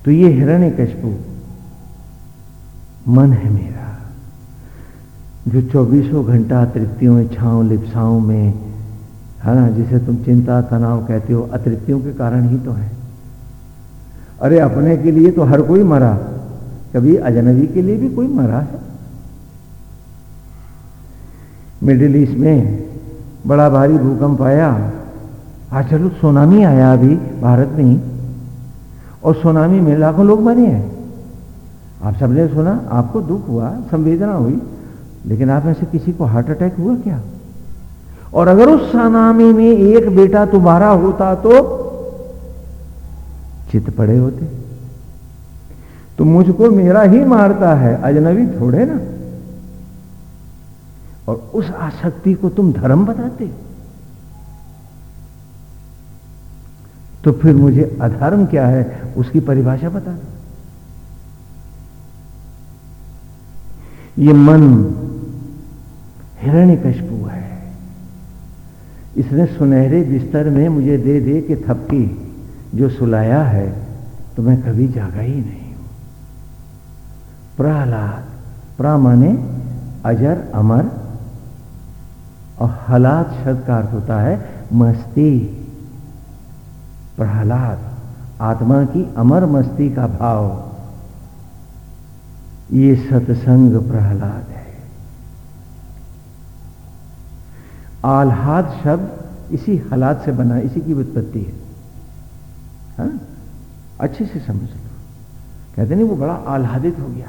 A: तो ये हिरण्य कशपू मन है मेरा, जो चौबीसों घंटा तृप्तियों, इच्छाओं, लिप्साओं में, है ना, जिसे तुम चिंता, तनाव कहते हो, अतृप्तियों के कारण ही तो है। अरे अपने के लिए तो हर कोई मरा, कभी अजनबी के लिए भी कोई मरा है। मिडिल ईस्ट में बड़ा भारी भूकंप आया हाँ चलो सुनामी आया अभी, भारत में ही। और सुनामी में लाखों लोग मरे हैं। आप सबने सुना, आपको दुख हुआ, संवेदना हुई, लेकिन आप में से किसी को हार्ट अटैक हुआ क्या? और अगर उस सुनामी में एक बेटा तुम्हारा होता तो चित पड़े होते। तो मुझको मेरा ही मारता है, अजनबी थोड़े ना। और उस आसक्ति को तुम धर्म बताते तो फिर मुझे अधर्म क्या है? उसकी परिभाषा बता ये मन हिरण्य कशपू है। इसने सुनहरे बिस्तर में मुझे दे दे के थपकी। जो सुलाया है तो मैं कभी जागा ही नहीं हूँ। प्रहलाद, प्रा माने अजर, अमर और हलाद शब्द का अर्थ होता है मस्ती। प्रहलाद, आत्मा की अमर मस्ती का भाव। ये सत्संग प्रहलाद है। आह्लाद शब्द इसी हालात से बना, इसी की उत्पत्ति है। हा? अच्छे से समझ लो। कहते नहीं, वो बड़ा आह्लादित हो गया।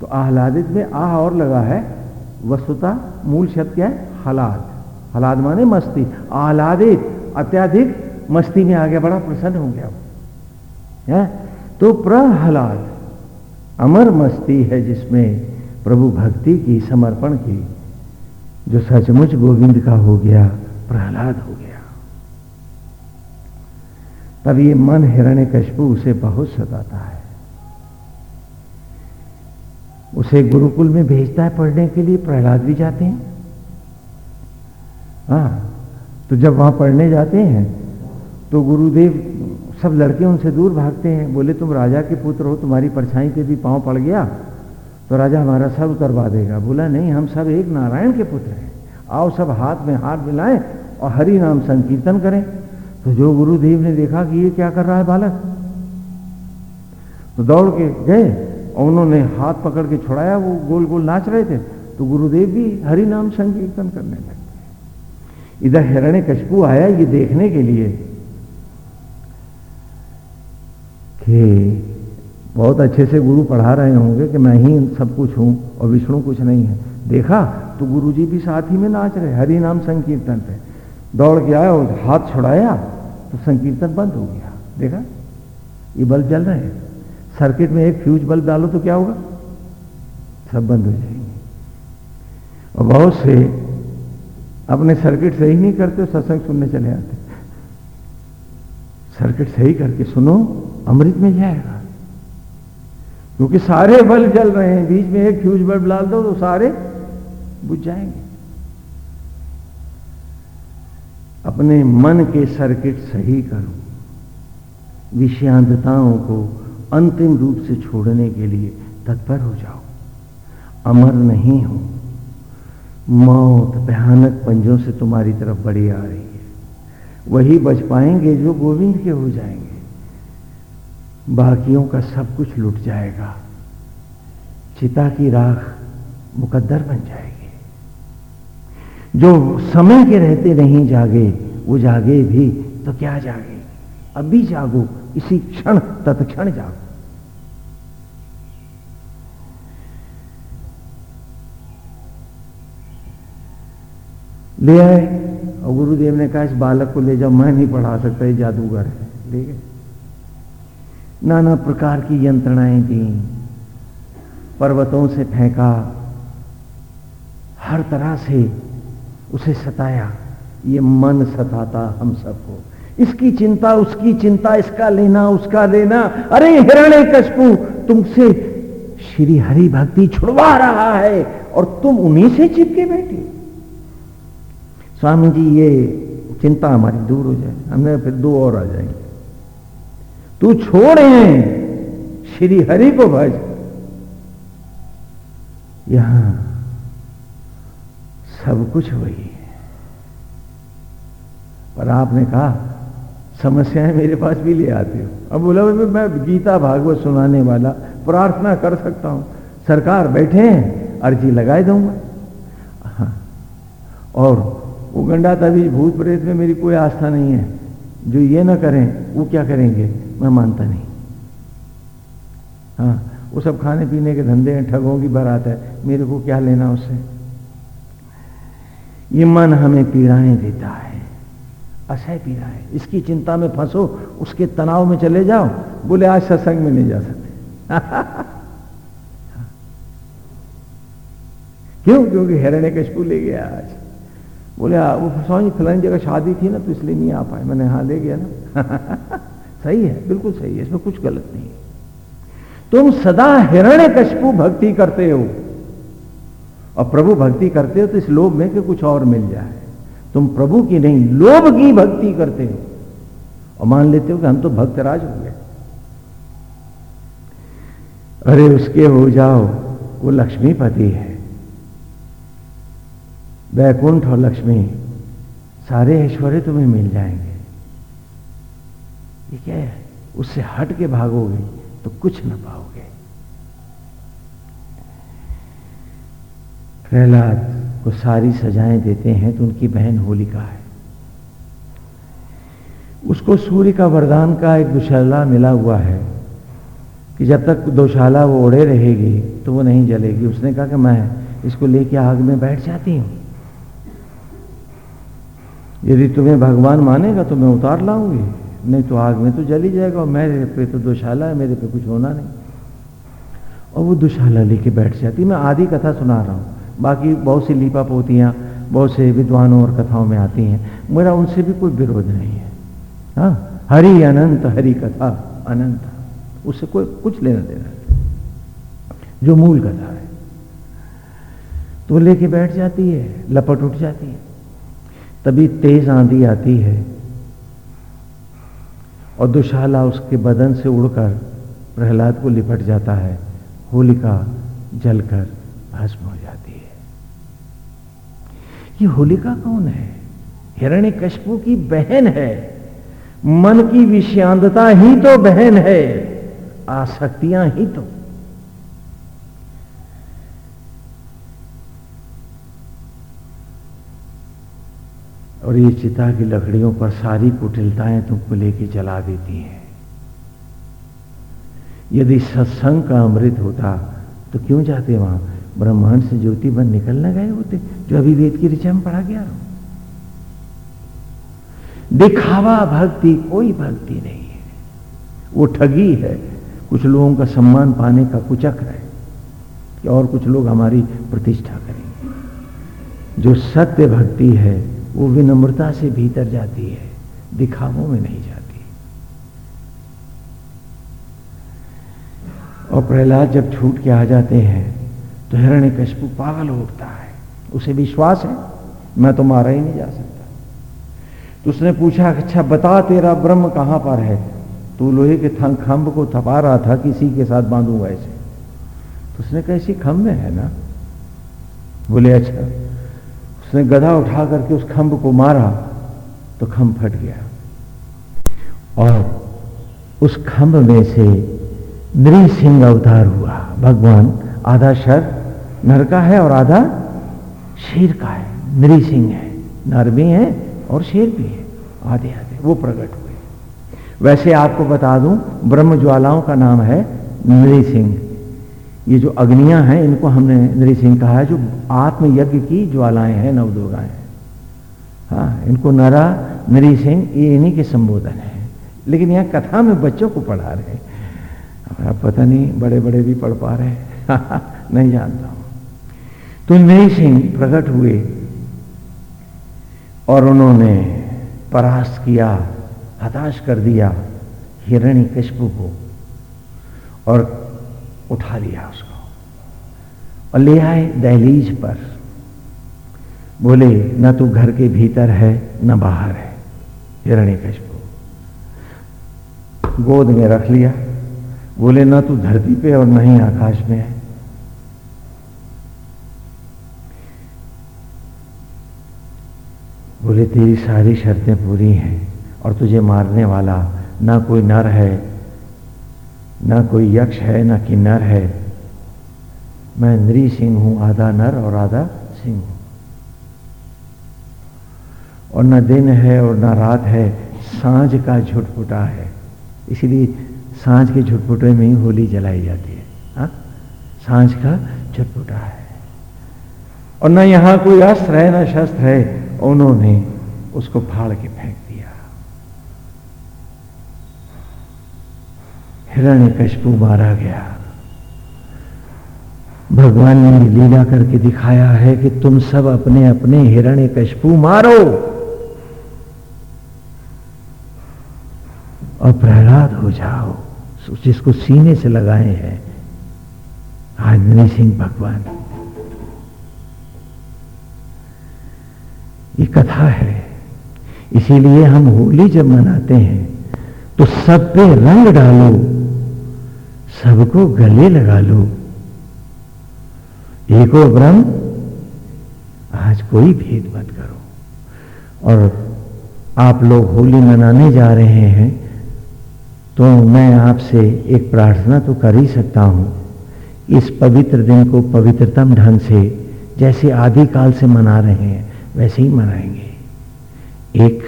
A: तो आह्लादित में आह और लगा है, वस्तुता मूल शब्द क्या है? हलाद हलाद माने मस्ती। आह्लादित। अत्याधिक मस्ती में आ गया बड़ा प्रसन्न हो गया वो। है तो प्रहलाद, अमर मस्ती है जिसमें प्रभु भक्ति की, समर्पण की, जो सचमुच गोविंद का हो गया, प्रहलाद हो गया। तब ये मन हिरण्य कशपू उसे बहुत सताता है। उसे गुरुकुल में भेजता है पढ़ने के लिए, प्रहलाद भी जाते हैं। हाँ तो जब वहाँ पढ़ने जाते हैं तो गुरुदेव सब लड़के उनसे दूर भागते हैं, बोले, तुम राजा के पुत्र हो, तुम्हारी परछाई पे भी पाँव पड़ गया तो राजा हमारा सब उतरवा देगा। बोला, नहीं, हम सब एक नारायण के पुत्र हैं। आओ सब हाथ में हाथ मिलाएँ और हरि नाम संकीर्तन करें। तो जो गुरुदेव ने देखा कि ये क्या कर रहा है बालक तो दौड़ के गए और उन्होंने हाथ पकड़ के छुड़ाया, वो गोल गोल नाच रहे थे। तो गुरुदेव भी हरि नाम संकीर्तन करने लगे। इधर हिरण्य कशपू आया ये देखने के लिए कि बहुत अच्छे से गुरु पढ़ा रहे होंगे कि मैं ही सब कुछ हूँ और विष्णु कुछ नहीं है। देखा तो गुरुजी भी साथ ही में नाच रहे। हरि नाम संकीर्तन पे। दौड़ के आया और हाथ छुड़ाया तो संकीर्तन बंद हो गया। देखा, ये बल्ब जल रहे हैं। सर्किट में एक फ्यूज बल्ब डालो तो क्या होगा? सब बंद हो जाएँगे। और बहुत से अपने सर्किट सही नहीं करते, सत्संग सुनने चले आते। सर्किट सही करके सुनो, अमृत में जाएगा। क्योंकि सारे बल्ब जल रहे हैं, बीच में एक फ्यूज बल्ब डाल दो तो सारे बुझ जाएँगे। अपने मन के सर्किट सही करो। विषयांतताओं को अंतिम रूप से छोड़ने के लिए तत्पर हो जाओ। अमर नहीं हो। मौत, भयानक पंजों से तुम्हारी तरफ़ बड़ी आ रही है। वही बच पाएँगे जो गोविंद के हो जाएँगे। बाकियों का सब कुछ लुट जाएगा। चिता की राख मुकद्दर बन जाएगी। जो समय के रहते नहीं जागे, वो जागे भी तो क्या जागे? अभी जागो, इसी क्षण, तत्क्षण जागो। ले आए और गुरुदेव ने कहा, इस बालक को ले जाओ, मैं नहीं पढ़ा सकता, ये जादूगर है। ले गए नाना प्रकार की यंत्रणाएँ दी पर्वतों से फेंका, हर तरह से उसे सताया। ये मन सताता हम सबको। इसकी चिंता, उसकी चिंता, इसका लेना, उसका लेना अरे हिरण्य कशपू तुमसे श्री हरि भक्ति छुड़वा रहा है और तुम उन्हीं से चिपके बैठे। स्वामी जी ये चिंता हमारी दूर हो जाए हमने फिर दो और आ जाएँगे। तू छोड़े श्री हरि को भज। यहाँ सब कुछ वही है। पर आपने कहा, समस्याएँ मेरे पास भी ले आते हो। अब बोला मैं गीता भागवत सुनाने वाला, प्रार्थना कर सकता हूँ। सरकार बैठे हैं, अर्जी लगाए दूँगा। हाँ। और वो गंडा तभी भूत प्रेत में मेरी कोई आस्था नहीं है। जो ये ना करें, वो क्या करेंगे? मैं मानता नहीं। हाँ वो सब खाने पीने के धंधे हैं, ठगों की बारात है। मेरे को क्या लेना उससे? ये मन हमें पीड़ाएँ देता है। असह पीड़ाएँ। इसकी चिंता में फंसो, उसके तनाव में चले जाओ। बोले, आज सत्संग में नहीं जा सकते। क्यों? क्योंकि हिरण्य कशपू ले गया आज। बोले वो स्वामी फलानी जगह शादी थी ना तो इसलिए नहीं आ पाए। मैंने हाँ ले गया ना। सही है, बिल्कुल सही है, इसमें कुछ गलत नहीं है। तुम सदा हिरण्य कशपू भक्ति करते हो। और प्रभु भक्ति करते हो तो इस लोभ में कि कुछ और मिल जाए। तुम प्रभु की नहीं, लोभ की भक्ति करते हो। और मान लेते हो कि हम तो भक्तराज हो गए। अरे, उसके हो जाओ, वो लक्ष्मीपति है। वैकुंठ और लक्ष्मी, सारे ऐश्वर्य तुम्हें मिल जाएँगे। ये क्या है? उससे हट के भागोगे तो कुछ न पाओगे। प्रहलाद को सारी सजाएँ देते हैं तो उनकी बहन होलिका है। उसको सूर्य का वरदान का एक दुशाला मिला हुआ है कि जब तक दोशाला वो ओढ़े रहेगी तो वो नहीं जलेगी। उसने कहा कि मैं इसको लेके आग में बैठ जाती हूँ। यदि तुम्हें भगवान मानेगा तो मैं उतार लाऊँगी, नहीं तो आग में तो जल जाएगा और मेरे पे तो दुशाला है, मेरे पे कुछ होना नहीं। और वो दुशाला लेके बैठ जाती। मैं आधी कथा सुना रहा हूँ। बाकी बहुत सी लीपा पोतियाँ बहुत से विद्वानों और कथाओं में आती हैं। मेरा उनसे भी कोई विरोध नहीं है। हाँ हरि अनंत, हरि कथा, अनंत। उससे कोई कुछ लेना देना जो मूल कथा है। तो लेके बैठ जाती है, लपट उठ जाती है। तभी तेज आंधी आती है और दुशाला उसके बदन से उड़कर प्रहलाद को लिपट जाता है। होलिका जलकर भस्म हो जाती है। ये होलिका कौन है? हिरण्य कशपू की बहन है। मन की विषांतता ही तो बहन है। आसक्तियाँ ही तो। और ये चिता की लकड़ियों पर सारी कुटिलताएँ तुमको लेके जला देती हैं। यदि सत्संग का अमृत होता तो क्यों जाते वहाँ? ब्रह्मांड से ज्योति बन निकलने गए होते, जो अभी वेद की ऋचा में पढ़ा गया दिखावा भक्ति कोई भक्ति नहीं है। वो ठगी है। कुछ लोगों का सम्मान पाने का कुचक है कि और कुछ लोग हमारी प्रतिष्ठा करेंगे। जो सत्य भक्ति है वो विनम्रता से भीतर जाती है, दिखावों में नहीं जाती। और प्रहलाद जब छूट के आ जाते हैं तो हिरण्य कशपू पागल उठता है। उसे विश्वास है, मैं तो मारा ही नहीं जा सकता। तो उसने पूछा अच्छा बता तेरा ब्रह्म कहाँ पर है? तू लोहे के खंभ को थपा रहा था, किसी के साथ बांधूँगा ऐसे तो उसने कहा, इसी खंभ में है ना? बोले अच्छा उसने गधा उठा करके उस खंभ को मारा तो खंभ फट गया। और उस खंभ में से नृ सिंह अवतार हुआ। भगवान आधा शर नर का है और आधा शेर का है। नृ सिंह है नर भी है और शेर भी है, आधे आधे, वो प्रकट हुए। वैसे आपको बता दूँ ब्रह्म ज्वालाओं का नाम है नृ सिंह। ये जो अग्नियाँ हैं, इनको हमने नृ सिंह कहा है, जो आत्म यज्ञ की ज्वालाएँ हैं, नवदुर्गाएँ। हाँ इनको नरा नृ सिंह, ये इन्हीं के संबोधन है। लेकिन यहाँ कथा में बच्चों को पढ़ा रहे अब पता नहीं बड़े बड़े भी पढ़ पा रहे हैं। नहीं जानता हूँ। तो नृ सिंह प्रकट हुए और उन्होंने परास्त किया, हताश कर दिया हिरणी कशपू को। और उठा लिया उसको और ले आए दहलीज पर। बोले, ना तू घर के भीतर है, न बाहर है। हिरणी कशपू गोद में रख लिया। बोले, ना तू धरती पे और न ही आकाश में है। बोले, तेरी सारी शर्तें पूरी हैं और तुझे मारने वाला ना कोई नर है ना कोई यक्ष है, ना किन्नर है। मैं नरी सिंह हूँ, आधा नर और आधा सिंह हूँ। और न दिन है और न रात है, साँझ का झुटपुटा है। इसलिए साँझ के झुटपुटे में ही होली जलाई जाती है। हा? साँझ का झुटपुटा है। और न यहाँ कोई अस्त्र है, ना शस्त्र है उन्होंने उसको फाड़ के फेंक। दिया हिरण्य कशपू मारा गया। भगवान ने लीला करके दिखाया है कि तुम सब अपने अपने हिरण्य कशपू मारो। और प्रहलाद हो जाओ, जिसको सीने से लगाए हैं आंजनी सिंह भगवान। ये कथा है। इसीलिए हम होली जब मनाते हैं तो सब पे रंग डालो। सबको गले लगा लो। एको ब्रह्म, आज कोई भेद मत करो। और आप लोग होली मनाने जा रहे हैं तो मैं आपसे एक प्रार्थना तो कर ही सकता हूँ। इस पवित्र दिन को पवित्रतम ढंग से, जैसे आदि काल से मना रहे हैं, वैसे ही मनाएँगे। एक,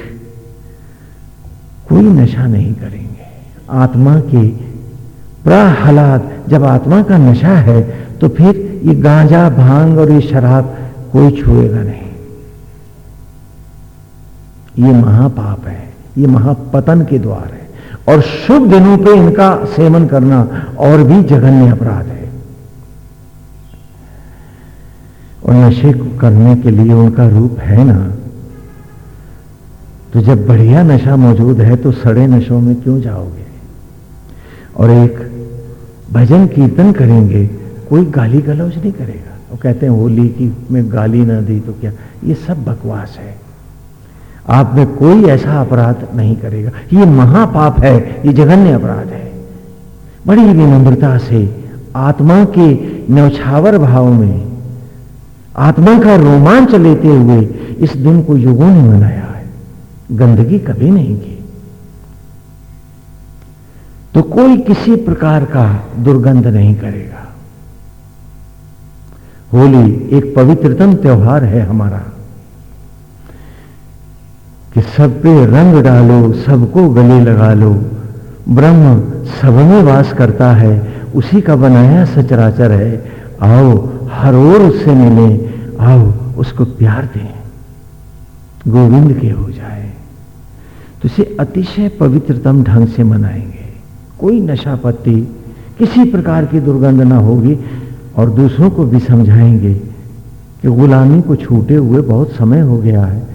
A: कोई नशा नहीं करेंगे। आत्मा के प्रहलाद जब आत्मा का नशा है तो फिर ये गांजा, भाँग और ये शराब कोई छुएगा नहीं। ये महापाप है, ये महापतन के द्वार है, और शुभ दिनों पे इनका सेवन करना और भी जघन्य अपराध है। और नशे को करने के लिए उनका रूप है ना तो जब बढ़िया नशा मौजूद है तो सड़े नशों में क्यों जाओगे? और एक भजन कीर्तन करेंगे, कोई गाली गलौज नहीं करेगा। वो कहते हैं, होली की में गाली ना दी तो क्या? ये सब बकवास है। आप में कोई ऐसा अपराध नहीं करेगा। ये महापाप है, ये जघन्य अपराध है। बड़ी विनम्रता से आत्मा के नौछावर भाव में, आत्मा का रोमांच लेते हुए इस दिन को युगों ने मनाया है। गंदगी कभी नहीं की। तो कोई किसी प्रकार का दुर्गंध नहीं करेगा। होली एक पवित्रतम त्योहार है हमारा। कि सब पे रंग डालो, सबको गले लगा लो, ब्रह्म सब में वास करता है, उसी का बनाया सचराचर है। आओ, हर ओर उससे मिले, आओ, उसको प्यार दें। गोविंद के हो जाए। तो इसे अतिशय पवित्रतम ढंग से मनाएँगे। कोई नशा पत्ती किसी प्रकार की दुर्गंध ना होगी और दूसरों को भी समझाएँगे कि गुलामी को छूटे हुए बहुत समय हो गया है।